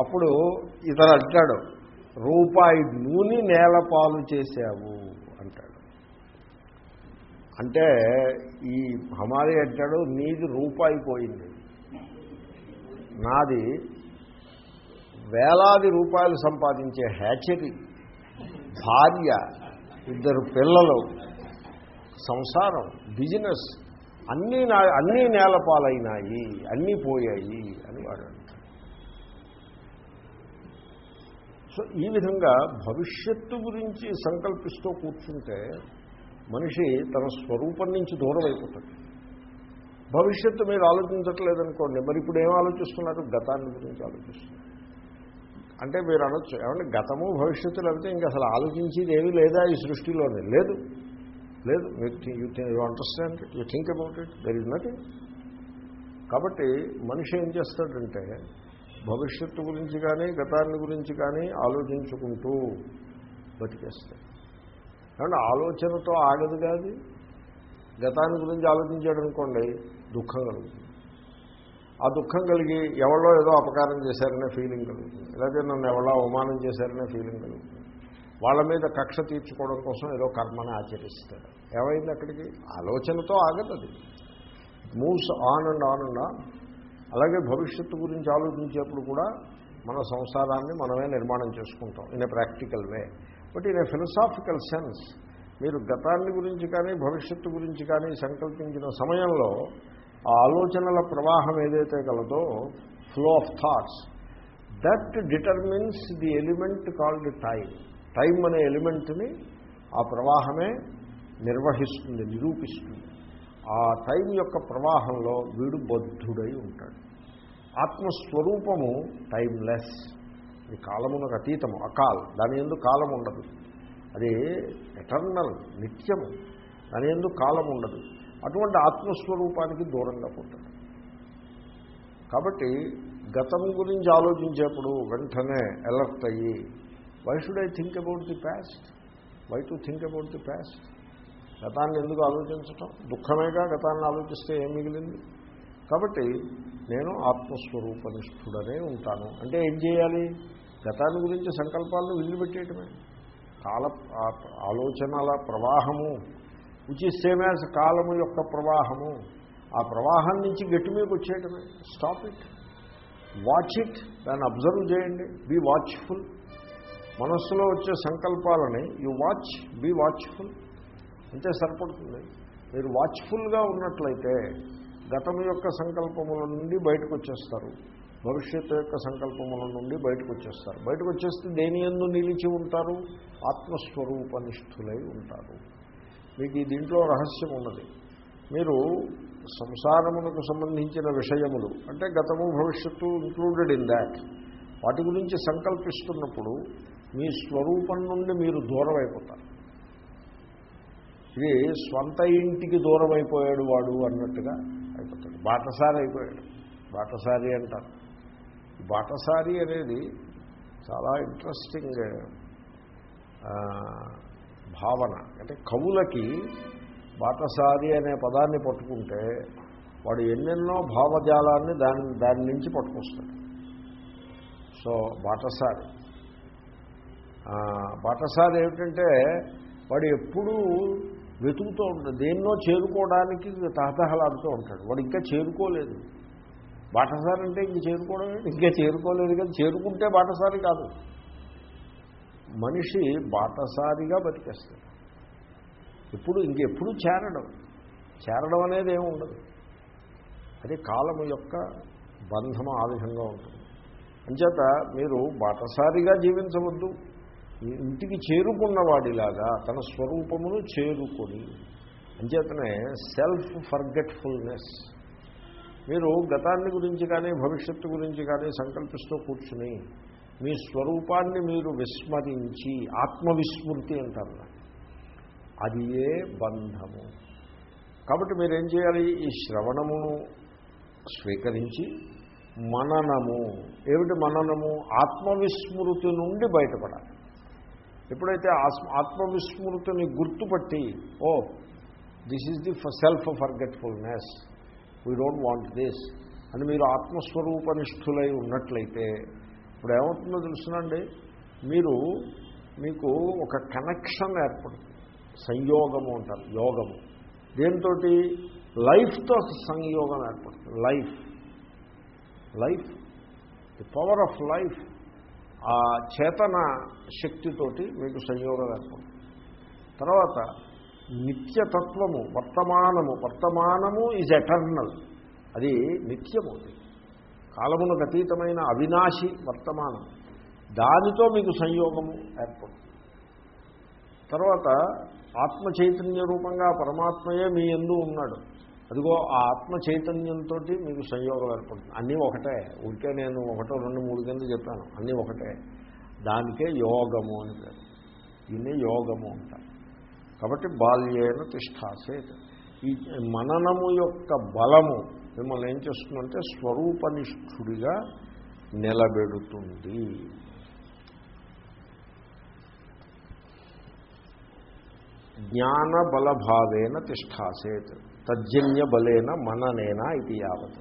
అప్పుడు ఇతను అంటాడు రూపాయి నూనె నేలపాలు చేశావు అంటాడు. అంటే ఈ హమాలి అంటాడు నీది రూపాయి పోయింది. నాది వేలాది రూపాయలు సంపాదించే హ్యాచరీ భార్య ఇద్దరు పిల్లలు సంసారం బిజినెస్ అన్నీ నా అన్నీ నేలపాలైనాయి అన్నీ పోయాయి అని వాడు సో ఈ విధంగా భవిష్యత్తు గురించి సంకల్పిస్తూ కూర్చుంటే మనిషి తన స్వరూపం నుంచి దూరం అయిపోతాడు. భవిష్యత్తు మీరు ఆలోచించట్లేదనుకోండి మరి ఇప్పుడు ఏం ఆలోచిస్తున్నారు? గతాన్ని గురించి ఆలోచిస్తున్నారు. అంటే మీరు అనొచ్చు. ఏమంటే గతము భవిష్యత్తు లేకపోతే ఇంకా అసలు ఆలోచించేది ఏమీ లేదా ఈ సృష్టిలోనే. లేదు. లేదు. మీరు you understand you think about it there is nothing కాబట్టి మనిషి ఏం చేస్తాడంటే భవిష్యత్తు గురించి కానీ గతాన్ని గురించి కానీ ఆలోచించుకుంటూ బతికేస్తాడు. ఏమంటే ఆలోచనతో ఆగదు కాదు. గతాన్ని గురించి ఆలోచించాడు అనుకోండి దుఃఖం కలుగుతుంది. ఆ దుఃఖం కలిగి ఎవరో ఏదో అపకారం చేశారనే ఫీలింగ్ కలుగుతుంది. లేకపోతే నన్ను ఎవరో అవమానం చేశారనే ఫీలింగ్ కలుగుతుంది. వాళ్ళ మీద కక్ష తీర్చుకోవడం కోసం ఏదో కర్మని ఆచరిస్తాడు ఏమైంది అక్కడికి? ఆలోచనతో ఆగదు moves on and on and on. అలాగే భవిష్యత్తు గురించి ఆలోచించేప్పుడు కూడా మన సంసారాన్ని మనమే నిర్మాణం చేసుకుంటాం. In a practical way. But in a philosophical sense మీరు గతాన్ని గురించి కానీ భవిష్యత్తు గురించి కానీ సంకల్పించిన సమయంలో ఆ ఆలోచనల ప్రవాహం ఏదైతే కలదో flow of thoughts that determines the element called time time అనే ఎలిమెంట్ని ఆ ప్రవాహమే నిర్వహిస్తుంది నిరూపిస్తుంది. ఆ టైం యొక్క ప్రవాహంలో వీడు బద్ధుడై ఉంటాడు. ఆత్మస్వరూపము టైమ్లెస్ ఇది కాలమునకు అతీతము అకాల్. దాని ఎందు కాలం ఉండదు అది ఎటర్నల్ నిత్యము. దాని ఎందు కాలం ఉండదు అటువంటి ఆత్మస్వరూపానికి దూరంగా పోతాడు కాబట్టి గతం గురించి ఆలోచించేప్పుడు వెంటనే అలర్ట్ అయ్యి why should I think about the past why to think about the past గతాన్ని ఎందుకు ఆలోచించటం? దుఃఖమేగా గతాన్ని ఆలోచిస్తే ఏం మిగిలింది? కాబట్టి నేను ఆత్మస్వరూపనిష్ఠుడనే ఉంటాను. అంటే ఏం చేయాలి? గతాన్ని గురించి సంకల్పాలను వదిలిపెట్టేయటమే కాల ఆలోచనల ప్రవాహము విచ్ ఇస్ సేమ్ యాజ్ కాలము యొక్క ప్రవాహము. ఆ ప్రవాహం నుంచి గట్టి మీకు వచ్చేయటమే. స్టాప్ ఇట్ వాచ్ ఇట్ దాన్ని అబ్జర్వ్ చేయండి. బీ వాచ్ఫుల్ మనస్సులో వచ్చే సంకల్పాలని యు వాచ్ బీ వాచ్ఫుల్ అంతే సరిపడుతుంది. మీరు వాచ్ఫుల్గా ఉన్నట్లయితే గతం యొక్క సంకల్పముల నుండి బయటకు వచ్చేస్తారు. భవిష్యత్తు యొక్క సంకల్పముల నుండి బయటకు వచ్చేస్తారు. బయటకు వచ్చేస్తే దేని ఎందు నిలిచి ఉంటారు? ఆత్మస్వరూపనిష్ఠులై ఉంటారు. మీకు ఈ దీంట్లో రహస్యం ఉన్నది. మీరు సంసారమునకు సంబంధించిన విషయములు అంటే గతము భవిష్యత్తు ఇంక్లూడెడ్ ఇన్ దాట్ వాటి గురించి సంకల్పిస్తున్నప్పుడు మీ స్వరూపం నుండి మీరు దూరం అయిపోతారు ఇది స్వంత ఇంటికి దూరం అయిపోయాడు వాడు అన్నట్టుగా అయిపోతాడు. బాటసారి అయిపోయాడు. బాటసారి అంటారు. బాటసారి అనేది చాలా ఇంట్రెస్టింగ్ భావన. అంటే కవులకి బాటసారి అనే పదాన్ని పట్టుకుంటే వాడు ఎన్నెన్నో భావజాలాన్ని దాని దాని నుంచి పట్టుకొస్తాడు. సో బాటసారి బాటసారి ఏమిటంటే వాడు ఎప్పుడూ వెతుకుతూ ఉంటాడు. దేన్నో చేరుకోవడానికి తహతహలాడుతూ ఉంటాడు. వాడు ఇంకా చేరుకోలేదు. బాటసారి అంటే ఇంక చేరుకోవడం ఇంకా చేరుకోలేదు కానీ చేరుకుంటే బాటసారి కాదు. మనిషి బాటసారిగా బతికేస్తాడు. ఎప్పుడు ఇంకెప్పుడు చేరడం. చేరడం అనేది ఏమి ఉండదు. అది కాలము యొక్క బంధము ఆ విధంగా ఉంటుంది. అంచేత మీరు బాటసారిగా జీవించవద్దు. ఇంటికి చేరుకున్న వాడిలాగా తన స్వరూపమును చేరుకొని అంచేతనే సెల్ఫ్ ఫర్గెట్ఫుల్నెస్ మీరు గతాన్ని గురించి కానీ భవిష్యత్తు గురించి కానీ సంకల్పిస్తూ కూర్చుని మీ స్వరూపాన్ని మీరు విస్మరించి ఆత్మవిస్మృతి అంటారు. అది ఏ బంధము? కాబట్టి మీరేం చేయాలి? ఈ శ్రవణమును స్వీకరించి మననము. ఏమిటి మననము? ఆత్మవిస్మృతి నుండి బయటపడాలి. ఎప్పుడైతే ఆత్మ ఆత్మవిస్మృతిని గుర్తుపట్టి ఓ this is the self forgetfulness we don't want this అని మీరు ఆత్మస్వరూపనిష్ఠులై ఉన్నట్లయితే ఇప్పుడు ఏమవుతుందో తెలుసునండి. మీరు మీకు ఒక కనెక్షన్ ఏర్పడుతుంది. సంయోగము అంటారు యోగము. దేంతో లైఫ్తో సంయోగం ఏర్పడుతుంది. Life. Life. The power of life ఆ చేతన శక్తితోటి మీకు సంయోగం ఏర్పడుతుంది. తర్వాత నిత్యతత్వము వర్తమానము. వర్తమానము ఈజ్ ఎటర్నల్ అది నిత్యము అది కాలమునకు అతీతమైన అవినాశి వర్తమానం. దానితో మీకు సంయోగము ఏర్పడుతుంది. తర్వాత ఆత్మ చైతన్య రూపంగా పరమాత్మయే మీ ఎందు ఉన్నాడు. అదిగో ఆ ఆత్మ చైతన్యంతో మీకు సంయోగం ఏర్పడుతుంది. అన్నీ ఒకటే. ఉంటే నేను ఒకటో రెండు మూడు కింద చెప్పాను. అన్నీ ఒకటే. దానికే యోగము అని పేరు. దీన్ని యోగము అంటారు. కాబట్టి బాల్యేన తిష్టాసేత్ ఈ మననము యొక్క బలము మిమ్మల్ని ఏం చేస్తుందంటే స్వరూపనిష్ఠుడిగా నిలబెడుతుంది. జ్ఞాన బలభావేన తిష్టాసేత్ తజ్జన్య బలేన మననేనా ఇది యావత్.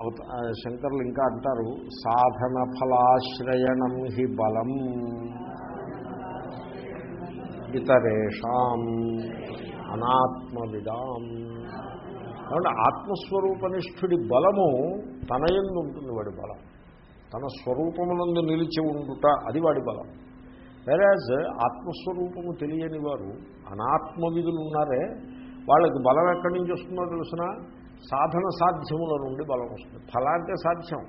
అవత ఆ, శంకర్లు ఇంకా అంటారు సాధన ఫలాశ్రయణం హి బలం ఇతరేషాం అనాత్మవిదాం. కాబట్టి ఆత్మస్వరూపనిష్ఠుడి బలము తన యందు ఉంటుంది వాడి బలం. తన స్వరూపమునందు నిలిచి ఉండుట అది వాడి బలం. వెరాజ్ ఆత్మస్వరూపము తెలియని వారు అనాత్మవిధులు ఉన్నారే వాళ్ళకి బలం ఎక్కడి నుంచి వస్తుందో తెలిసిన? సాధన సాధ్యముల నుండి బలం వస్తుంది. ఫల అంటే సాధ్యం.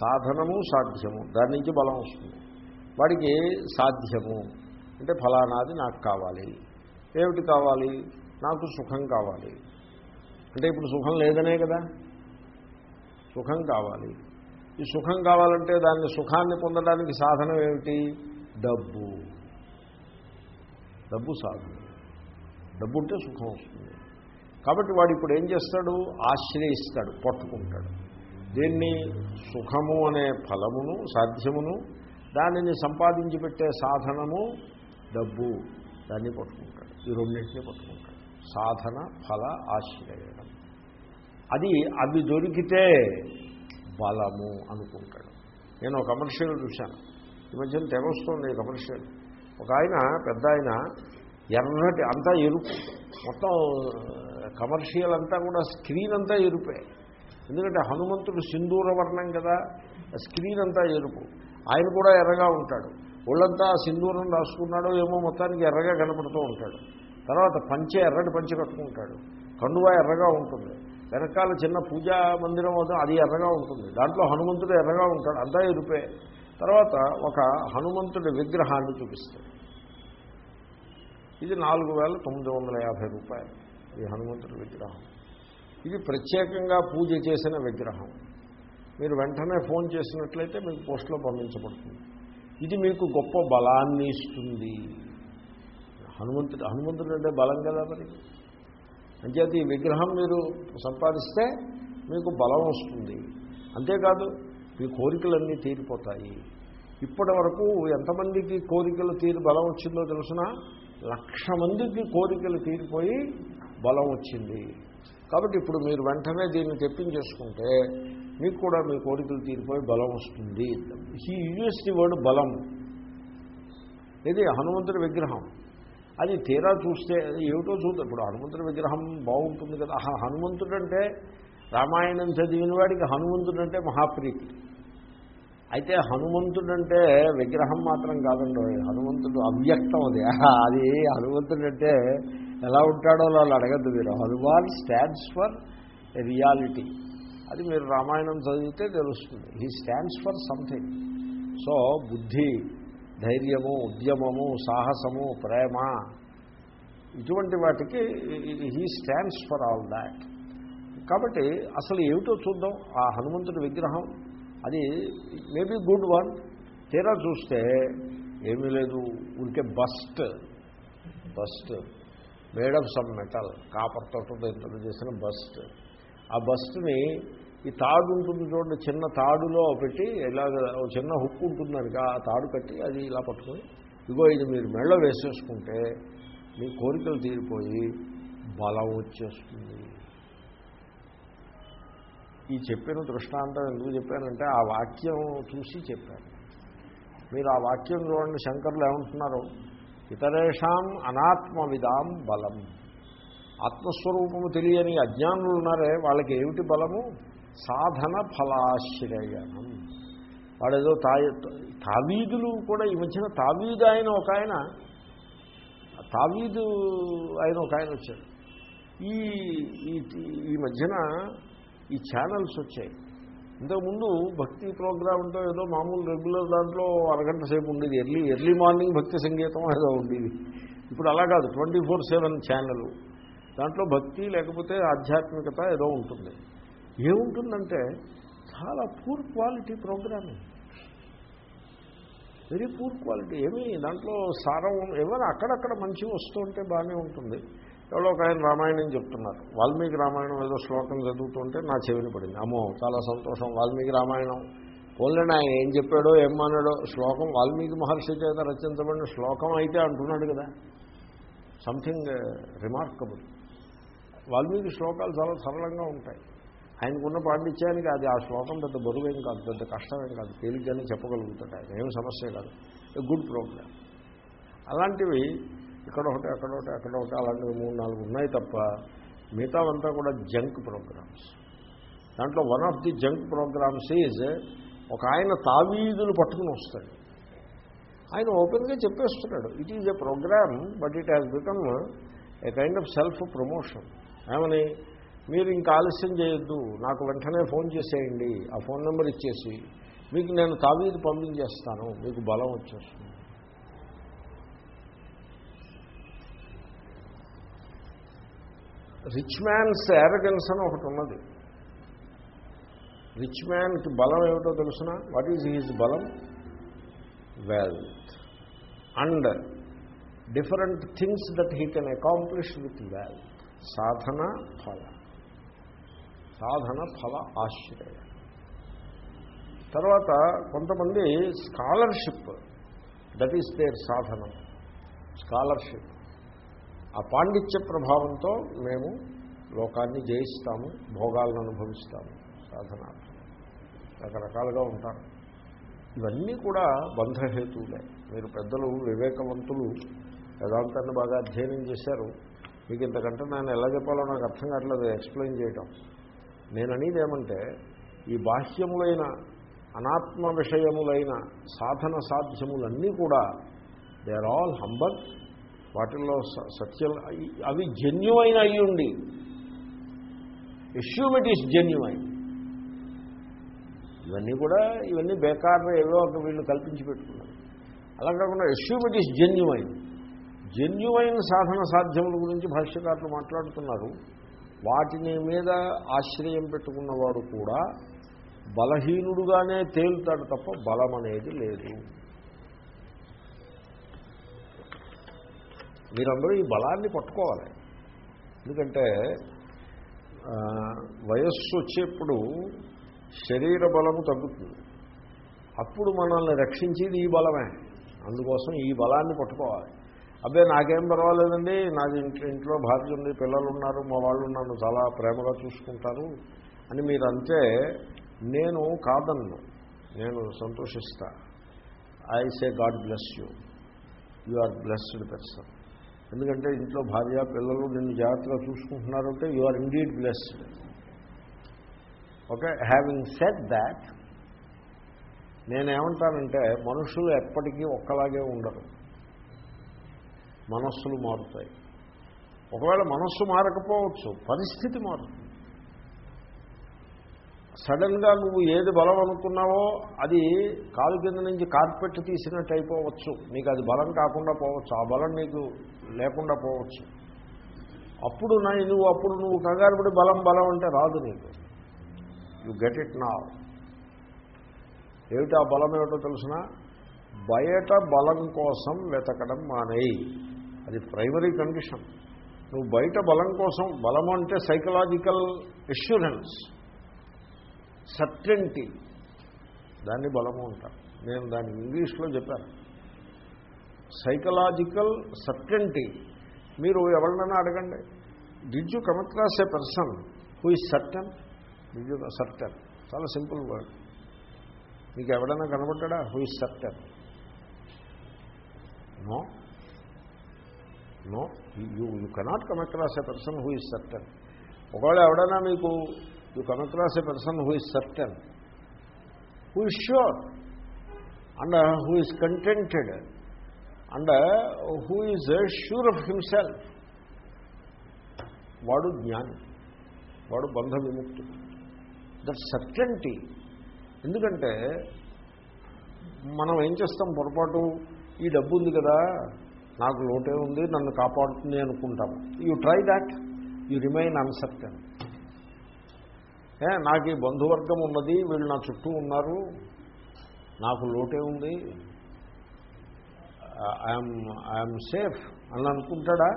సాధనము సాధ్యము దాని నుంచి బలం వస్తుంది. వాడికి సాధ్యము అంటే ఫలానాది నాకు కావాలి. ఏమిటి కావాలి? నాకు సుఖం కావాలి. అంటే ఇప్పుడు సుఖం లేదనే కదా? సుఖం కావాలి. ఈ సుఖం కావాలంటే దాన్ని సుఖాన్ని పొందడానికి సాధనం ఏమిటి? డబ్బు. డబ్బు సాధనం. డబ్బు ఉంటే సుఖం వస్తుంది. కాబట్టి వాడు ఇప్పుడు ఏం చేస్తాడు? ఆశ్రయిస్తాడు పట్టుకుంటాడు. దీన్ని సుఖము అనే ఫలమును సాధ్యమును దానిని సంపాదించి పెట్టే సాధనము డబ్బు. దాన్ని పట్టుకుంటాడు. ఈ రెండింటినీ పట్టుకుంటాడు. సాధన ఫల ఆశ్రయడం అది అవి దొరికితే బలము అనుకుంటాడు. నేను ఒక కమర్షియల్ చూశాను. ఈ మధ్యన తెగొస్తుంది కమర్షియల్. ఒక ఆయన పెద్ద ఆయన ఎర్రటి అంతా ఎరుపు. మొత్తం కమర్షియల్ అంతా కూడా స్క్రీన్ అంతా ఎరుపే. ఎందుకంటే హనుమంతుడు సింధూర వర్ణం కదా స్క్రీన్ అంతా ఎరుపు. ఆయన కూడా ఎర్రగా ఉంటాడు. ఒళ్ళంతా సింధూరం రాసుకున్నాడో ఏమో మొత్తానికి ఎర్రగా కనపడుతూ ఉంటాడు. తర్వాత పంచె ఎర్రటి పంచె కట్టుకుంటాడు. కండువా ఎర్రగా ఉంటుంది. వెనకాల చిన్న పూజా మందిరం అవుతాం అది ఎర్రగా ఉంటుంది. దాంట్లో హనుమంతుడు ఎర్రగా ఉంటాడు అంతా ఎరుపే. తర్వాత ఒక హనుమంతుడి విగ్రహాన్ని చూపిస్తాడు. ఇది నాలుగు వేల తొమ్మిది వందల యాభై రూపాయలు ఈ హనుమంతుడి విగ్రహం. ఇది ప్రత్యేకంగా పూజ చేసిన విగ్రహం. మీరు వెంటనే ఫోన్ చేసినట్లయితే మీకు పోస్ట్లో పంపించబడుతుంది. ఇది మీకు గొప్ప బలాన్ని ఇస్తుంది హనుమంతుడు హనుమంతుడు అంటే బలం కదా మరి? అంచేత ఈ విగ్రహం మీరు సంపాదిస్తే మీకు బలం వస్తుంది. అంతేకాదు మీ కోరికలన్నీ తీరిపోతాయి. ఇప్పటి వరకు ఎంతమందికి కోరికలు తీరి బలం వచ్చిందో తెలిసిన లక్ష మందికి కోరికలు తీరిపోయి బలం వచ్చింది. కాబట్టి ఇప్పుడు మీరు వెంటనే దీన్ని తెప్పించేసుకుంటే మీకు కూడా మీ కోరికలు తీరిపోయి బలం వస్తుంది. హీ యూఎస్ ది వర్డ్ బలం. ఇది హనుమంతుడి విగ్రహం. అది తీరా చూస్తే ఏమిటో చూద్దాం. ఇప్పుడు హనుమంతుడి విగ్రహం బాగుంటుంది కదా. హనుమంతుడు అంటే రామాయణం చదివిన వాడికి హనుమంతుడు అంటే మహాప్రీతి. అయితే హనుమంతుడు అంటే విగ్రహం మాత్రం కాదండి హనుమంతుడు అవ్యక్తం అది. అది హనుమంతుడు అంటే ఎలా ఉంటాడో వాళ్ళు అడగద్దు మీరు. హనుమాన్ స్టాండ్స్ ఫర్ రియాలిటీ అది మీరు రామాయణం చదివితే తెలుస్తుంది. He stands for something so బుద్ధి ధైర్యము ఉద్యమము సాహసము ప్రేమ ఇటువంటి వాటికి he stands for all that కాబట్టి అసలు ఏమిటో చూద్దాం. ఆ హనుమంతుడి విగ్రహం అది మేబీ గుడ్ వన్ తీరా చూస్తే ఏమీ లేదు ఊరికే bust bust made of some metal copper తోటతో ఇంతలో చేసిన బస్ట్ ఆ బస్ట్ని ఈ తాడు ఉంటుంది చూడండి చిన్న తాడులో పెట్టి ఇలాగ చిన్న హుక్కు ఉంటుంది ఆ తాడు కట్టి అది ఇలా పట్టుకొని ఇగో ఇది మీరు మెళ్ళ వేసేసుకుంటే మీ కోరికలు తీరిపోయి బలం వచ్చేస్తుంది. ఈ చెప్పిన దృష్టాంతం ఎందుకు చెప్పానంటే ఆ వాక్యం చూసి చెప్పాను. మీరు ఆ వాక్యం చూడండి శంకర్లు ఏమంటున్నారు? ఇతరేషాం అనాత్మవిదాం బలం. ఆత్మస్వరూపము తెలియని అజ్ఞానులు ఉన్నారే వాళ్ళకి ఏమిటి బలము? సాధన ఫలాశ్రయణం. వాడేదో తాయి తావీదులు కూడా ఈ మధ్యన తావీదు ఆయన ఒక ఆయన తావీదు ఆయన ఒక ఆయన వచ్చాడు ఈ ఈ- ఈ మధ్యన ఈ ఛానల్స్ వచ్చాయి. ఇంతకుముందు భక్తి ప్రోగ్రామ్తో ఏదో మామూలు రెగ్యులర్ దాంట్లో అరగంట సేపు ఉండేది. ఎర్లీ ఎర్లీ మార్నింగ్ భక్తి సంగీతం ఏదో ఉండేది. ఇప్పుడు అలా కాదు ట్వంటీ ఫోర్ సెవెన్ ఛానల్. దాంట్లో భక్తి లేకపోతే ఆధ్యాత్మికత ఏదో ఉంటుంది. ఏముంటుందంటే చాలా poor quality programming very poor quality ఏమీ దాంట్లో సారం ఏమైనా అక్కడక్కడ మంచి వస్తుంటే బాగానే ఉంటుంది. ఎవరో ఒక ఆయన రామాయణం చెప్తున్నారు. వాల్మీకి రామాయణం ఏదో శ్లోకం చదువుతుంటే నా చెవిని పడింది. అమ్మో చాలా సంతోషం. వాల్మీకి రామాయణం. పోలేండి ఆయన ఏం చెప్పాడో ఏం మానాడో శ్లోకం వాల్మీకి మహర్షి చేత రచించబడిన శ్లోకం అయితే అంటున్నాడు కదా. సంథింగ్ రిమార్కబుల్ వాల్మీకి శ్లోకాలు చాలా సరళంగా ఉంటాయి. ఆయనకున్న పాండిత్యానికి అది ఆ శ్లోకం పెద్ద బరువేం కాదు పెద్ద కష్టమేం కాదు. తేలిగ్గానే చెప్పగలుగుతాడు ఆయన ఏం సమస్య కాదు. గుడ్ ప్రోగ్రామ్ అలాంటివి ఇక్కడ ఒకటి అక్కడ ఒకటి అక్కడ ఒకటి అలాంటివి మూడు నాలుగు ఉన్నాయి తప్ప మిగతావంతా కూడా జంక్ ప్రోగ్రామ్స్ దాంట్లో one of the junk programmes is ఒక ఆయన తావీదులు పట్టుకుని వస్తాడు. ఆయన ఓపెన్గా చెప్పేస్తున్నాడు it is a programme but it has become a kind of self promotion ఏమని? మీరు ఇంకా ఆలస్యం చేయొద్దు. నాకు వెంటనే ఫోన్ చేసేయండి. ఆ ఫోన్ నెంబర్ ఇచ్చేసి మీకు నేను తావీదు పంపించేస్తాను. మీకు బలం వచ్చేస్తుంది. రిచ్ మ్యాన్స్ యారగెన్స్ అని ఒకటి ఉన్నది. రిచ్ మ్యాన్కి బలం ఏమిటో తెలుసిన? వాట్ ఈజ్ హీజ్ బలం? Wealth and different things that he can accomplish with wealth సాధన ఫలం. సాధన ఫల ఆశ్రయ. తర్వాత కొంతమంది స్కాలర్షిప్ దట్ ఈస్ దేర్ సాధనం స్కాలర్షిప్. ఆ పాండిత్య ప్రభావంతో మేము లోకాన్ని జయిస్తాము భోగాలను అనుభవిస్తాము సాధనార్థం రకరకాలుగా ఉంటారు. ఇవన్నీ కూడా బంధహేతువులే. మీరు పెద్దలు వివేకవంతులు వేదాంతాన్ని బాగా అధ్యయనం చేశారు. మీకు ఇంతకంటే నేను ఎలా చెప్పాలో నాకు అర్థం కావట్లేదు ఎక్స్ప్లెయిన్ చేయటం. నేను అనేది ఏమంటే ఈ బాహ్యములైన అనాత్మ విషయములైన సాధన సాధ్యములన్నీ కూడా దే ఆర్ ఆల్ హంబల్ వాటిల్లో స- సత్యం అవి జన్యుమైన అయి ఉండి. ఎస్యూమ్ ఇట్ ఈస్ జెన్యువైన్ ఇవన్నీ కూడా ఇవన్నీ బేకార్ ఏదో ఒక వీళ్ళు కల్పించి పెట్టుకున్నారు. అలా కాకుండా assume it is genuine genuine సాధన సాధ్యముల గురించి భాష్యకారులు మాట్లాడుతున్నారు. వాటిని మీద ఆశ్రయం పెట్టుకున్నవాడు కూడా బలహీనుడుగానే తేలుతాడు తప్ప బలం అనేది లేదు. మీరందరూ ఈ బలాన్ని పట్టుకోవాలి. ఎందుకంటే వయస్సు వచ్చేప్పుడు శరీర బలము తగ్గుతుంది. అప్పుడు మనల్ని రక్షించేది ఈ బలమే. అందుకోసం ఈ బలాన్ని పట్టుకోవాలి. అబ్బే నాకేం పర్వాలేదండి. నాది ఇంట్లో ఇంట్లో భార్య ఉంది పిల్లలు ఉన్నారు మా వాళ్ళు నన్ను చాలా ప్రేమగా చూసుకుంటారు అని మీరు అంతే నేను కాదన్ను. నేను సంతోషిస్తా. I say God bless you you are blessed person ఎందుకంటే ఇంట్లో భార్య పిల్లలు నిన్ను జాగ్రత్తగా చూసుకుంటున్నారంటే you are indeed blessed okay having said that నేనేమంటానంటే మనుషులు ఎప్పటికీ ఒక్కలాగే ఉండరు. మనస్సులు మారుతాయి. ఒకవేళ మనస్సు మారకపోవచ్చు పరిస్థితి మారుతుంది. సడన్గా నువ్వు ఏది బలం అనుకున్నావో అది కాలు కింద నుంచి కార్పెట్ తీసినట్టు అయిపోవచ్చు. నీకు అది బలం కాకుండా పోవచ్చు. ఆ బలం నీకు లేకుండా పోవచ్చు. అప్పుడు నా నువ్వు అప్పుడు నువ్వు కంగారుపడి బలం బలం అంటే రాదు నీకు. యు గెట్ ఇట్ నా ఏమిటి ఆ బలం ఏమిటో తెలిసిన? బయట బలం కోసం వెతకడం మానేయి. అది ప్రైమరీ కండిషన్. నువ్వు బయట బలం కోసం బలం అంటే సైకలాజికల్ ఎష్యూరెన్స్ సర్టెంటీ దాన్ని బలము అంటారు. నేను దాన్ని ఇంగ్లీష్లో చెప్పాను. సైకలాజికల్ సర్టెంటీ మీరు ఎవరినైనా అడగండి. Did you come across a person who is certain did you certain చాలా సింపుల్ వర్డ్. మీకు ఎవడైనా కనబడ్డా who is certain no no you you cannot come across a person who is certain ఒకవేళ ఎవడైనా మీకు you come across a person who is certain who is sure and who is contented and who is sure of himself వాడు జ్ఞాని వాడు బంధ విముక్తుడు that certainty ఎందుకంటే మనం ఏం చేస్తాం పొరపాటు ఈ డబ్బు ఉంది కదా నాకు లోటే ఉంది నన్ను కాపాడుతుంది అనుకుంటాము. You try that you remain uncertain ఏ నాకు ఈ బంధువర్గం ఉన్నది వీళ్ళు నా చుట్టూ ఉన్నారు నాకు లోటే ఉంది. ఐఎమ్ ఐఎమ్ సేఫ్ అని అనుకుంటాడా?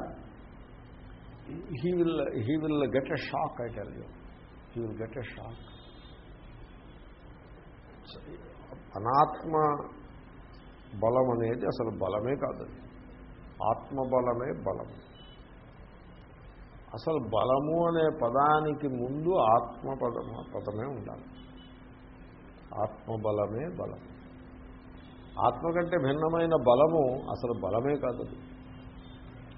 He will he will get a shock I tell you he will get a shock అనాత్మ బలం అనేది అసలు బలమే కాదు అది. ఆత్మబలమే బలం. అసలు బలము అనే పదానికి ముందు ఆత్మ పదమే ఉండాలి. ఆత్మబలమే బలం. ఆత్మ కంటే భిన్నమైన బలము అసలు బలమే కాదు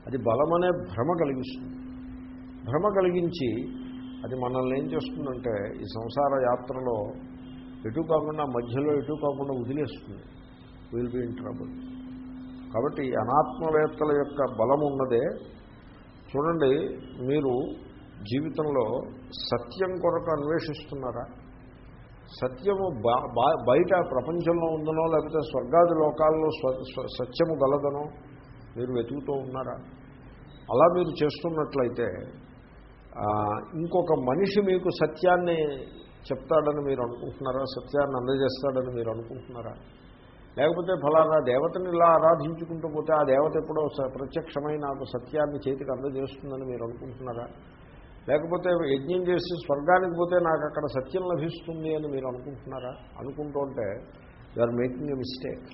అది. బలమనే బలం అనే భ్రమ కలిగిస్తుంది. భ్రమ కలిగించి అది మనల్ని ఏం చేస్తుందంటే ఈ సంసార యాత్రలో ఎటు కాకుండా మధ్యలో ఎటు కాకుండా వదిలేస్తుంది. విల్ బీ ఇన్ ట్రబుల్ కాబట్టి అనాత్మవేత్తల యొక్క బలం ఉన్నదే. చూడండి మీరు జీవితంలో సత్యం కొరకు అన్వేషిస్తున్నారా? సత్యము బయట ప్రపంచంలో ఉందనో లేకపోతే స్వర్గాది లోకాల్లో స్వ సత్యము గలదనో మీరు వెతుకుతూ ఉన్నారా? అలా మీరు చేస్తున్నట్లయితే ఇంకొక మనిషి మీకు సత్యాన్ని చెప్తాడని మీరు అనుకుంటున్నారా? సత్యాన్ని అందజేస్తాడని మీరు అనుకుంటున్నారా? లేకపోతే ఫలానా దేవతని ఇలా ఆరాధించుకుంటూ పోతే ఆ దేవత ఎప్పుడో స- ప్రత్యక్షమై నాకు సత్యాన్ని చేతికి అందజేస్తుందని మీరు అనుకుంటున్నారా? లేకపోతే యజ్ఞం చేసి స్వర్గానికి పోతే నాకు అక్కడ సత్యం లభిస్తుంది అని మీరు అనుకుంటున్నారా? అనుకుంటుంటే you are making a mistake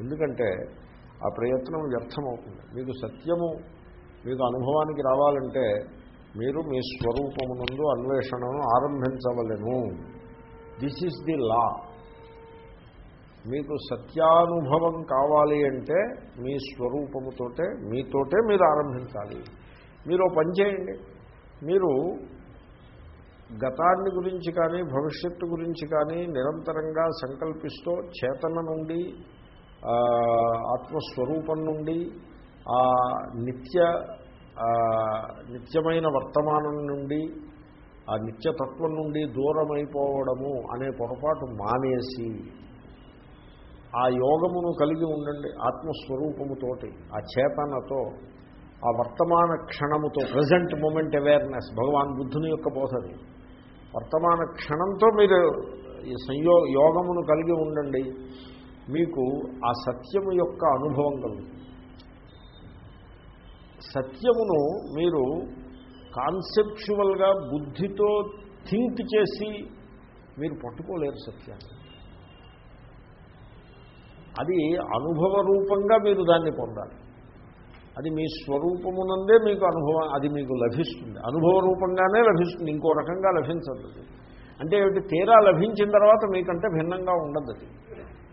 ఎందుకంటే ఆ ప్రయత్నం వ్యర్థమవుతుంది. మీకు సత్యము మీకు అనుభవానికి రావాలంటే మీరు మీ స్వరూపమునందు అన్వేషణను ఆరంభించవలెను. దిస్ ఈజ్ ది లా మీకు సత్యానుభవం కావాలి అంటే మీ స్వరూపముతోటే మీతోటే మీరు ఆరంభించాలి. మీరు పని చేయండి. మీరు గతాన్ని గురించి కానీ భవిష్యత్తు గురించి కానీ నిరంతరంగా సంకల్పిస్తూ చేతన నుండి ఆత్మస్వరూపం నుండి ఆ నిత్య నిత్యమైన వర్తమానం నుండి ఆ నిత్యతత్వం నుండి దూరమైపోవడము అనే పొరపాటు మానేసి ఆ యోగమును కలిగి ఉండండి ఆత్మస్వరూపముతోటి ఆ చేతనతో ఆ వర్తమాన క్షణముతో ప్రజెంట్ మూమెంట్ అవేర్నెస్ భగవాన్ బుద్ధుని యొక్క బోధది. వర్తమాన క్షణంతో మీరు ఈ సంయో యోగమును కలిగి ఉండండి. మీకు ఆ సత్యము యొక్క అనుభవం కలుగుతుంది. సత్యమును మీరు కాన్సెప్చువల్గా బుద్ధితో థింక్ చేసి మీరు పట్టుకోలేరు సత్యాన్ని. అది అనుభవ రూపంగా మీరు దాన్ని పొందాలి. అది మీ స్వరూపమునందే మీకు అనుభవం అది మీకు లభిస్తుంది. అనుభవ రూపంగానే లభిస్తుంది ఇంకో రకంగా లభించదు అంటే ఏమిటి? తీరా లభించిన తర్వాత మీకంటే భిన్నంగా ఉండదు అది.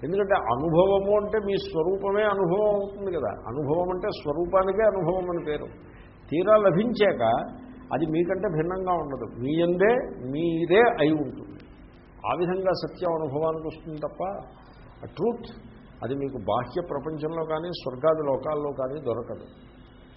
ఎందుకంటే అనుభవము అంటే మీ స్వరూపమే అనుభవం అవుతుంది కదా. అనుభవం అంటే స్వరూపానికే అనుభవం అని పేరు. తీరా లభించాక అది మీకంటే భిన్నంగా ఉండదు. మీ అందే మీరే అయి ఉంటుంది. ఆ విధంగా సత్యం అనుభవానికి వస్తుంది తప్ప ట్రూత్ అది మీకు బాహ్య ప్రపంచంలో కానీ స్వర్గాది లోకాల్లో కానీ దొరకదు.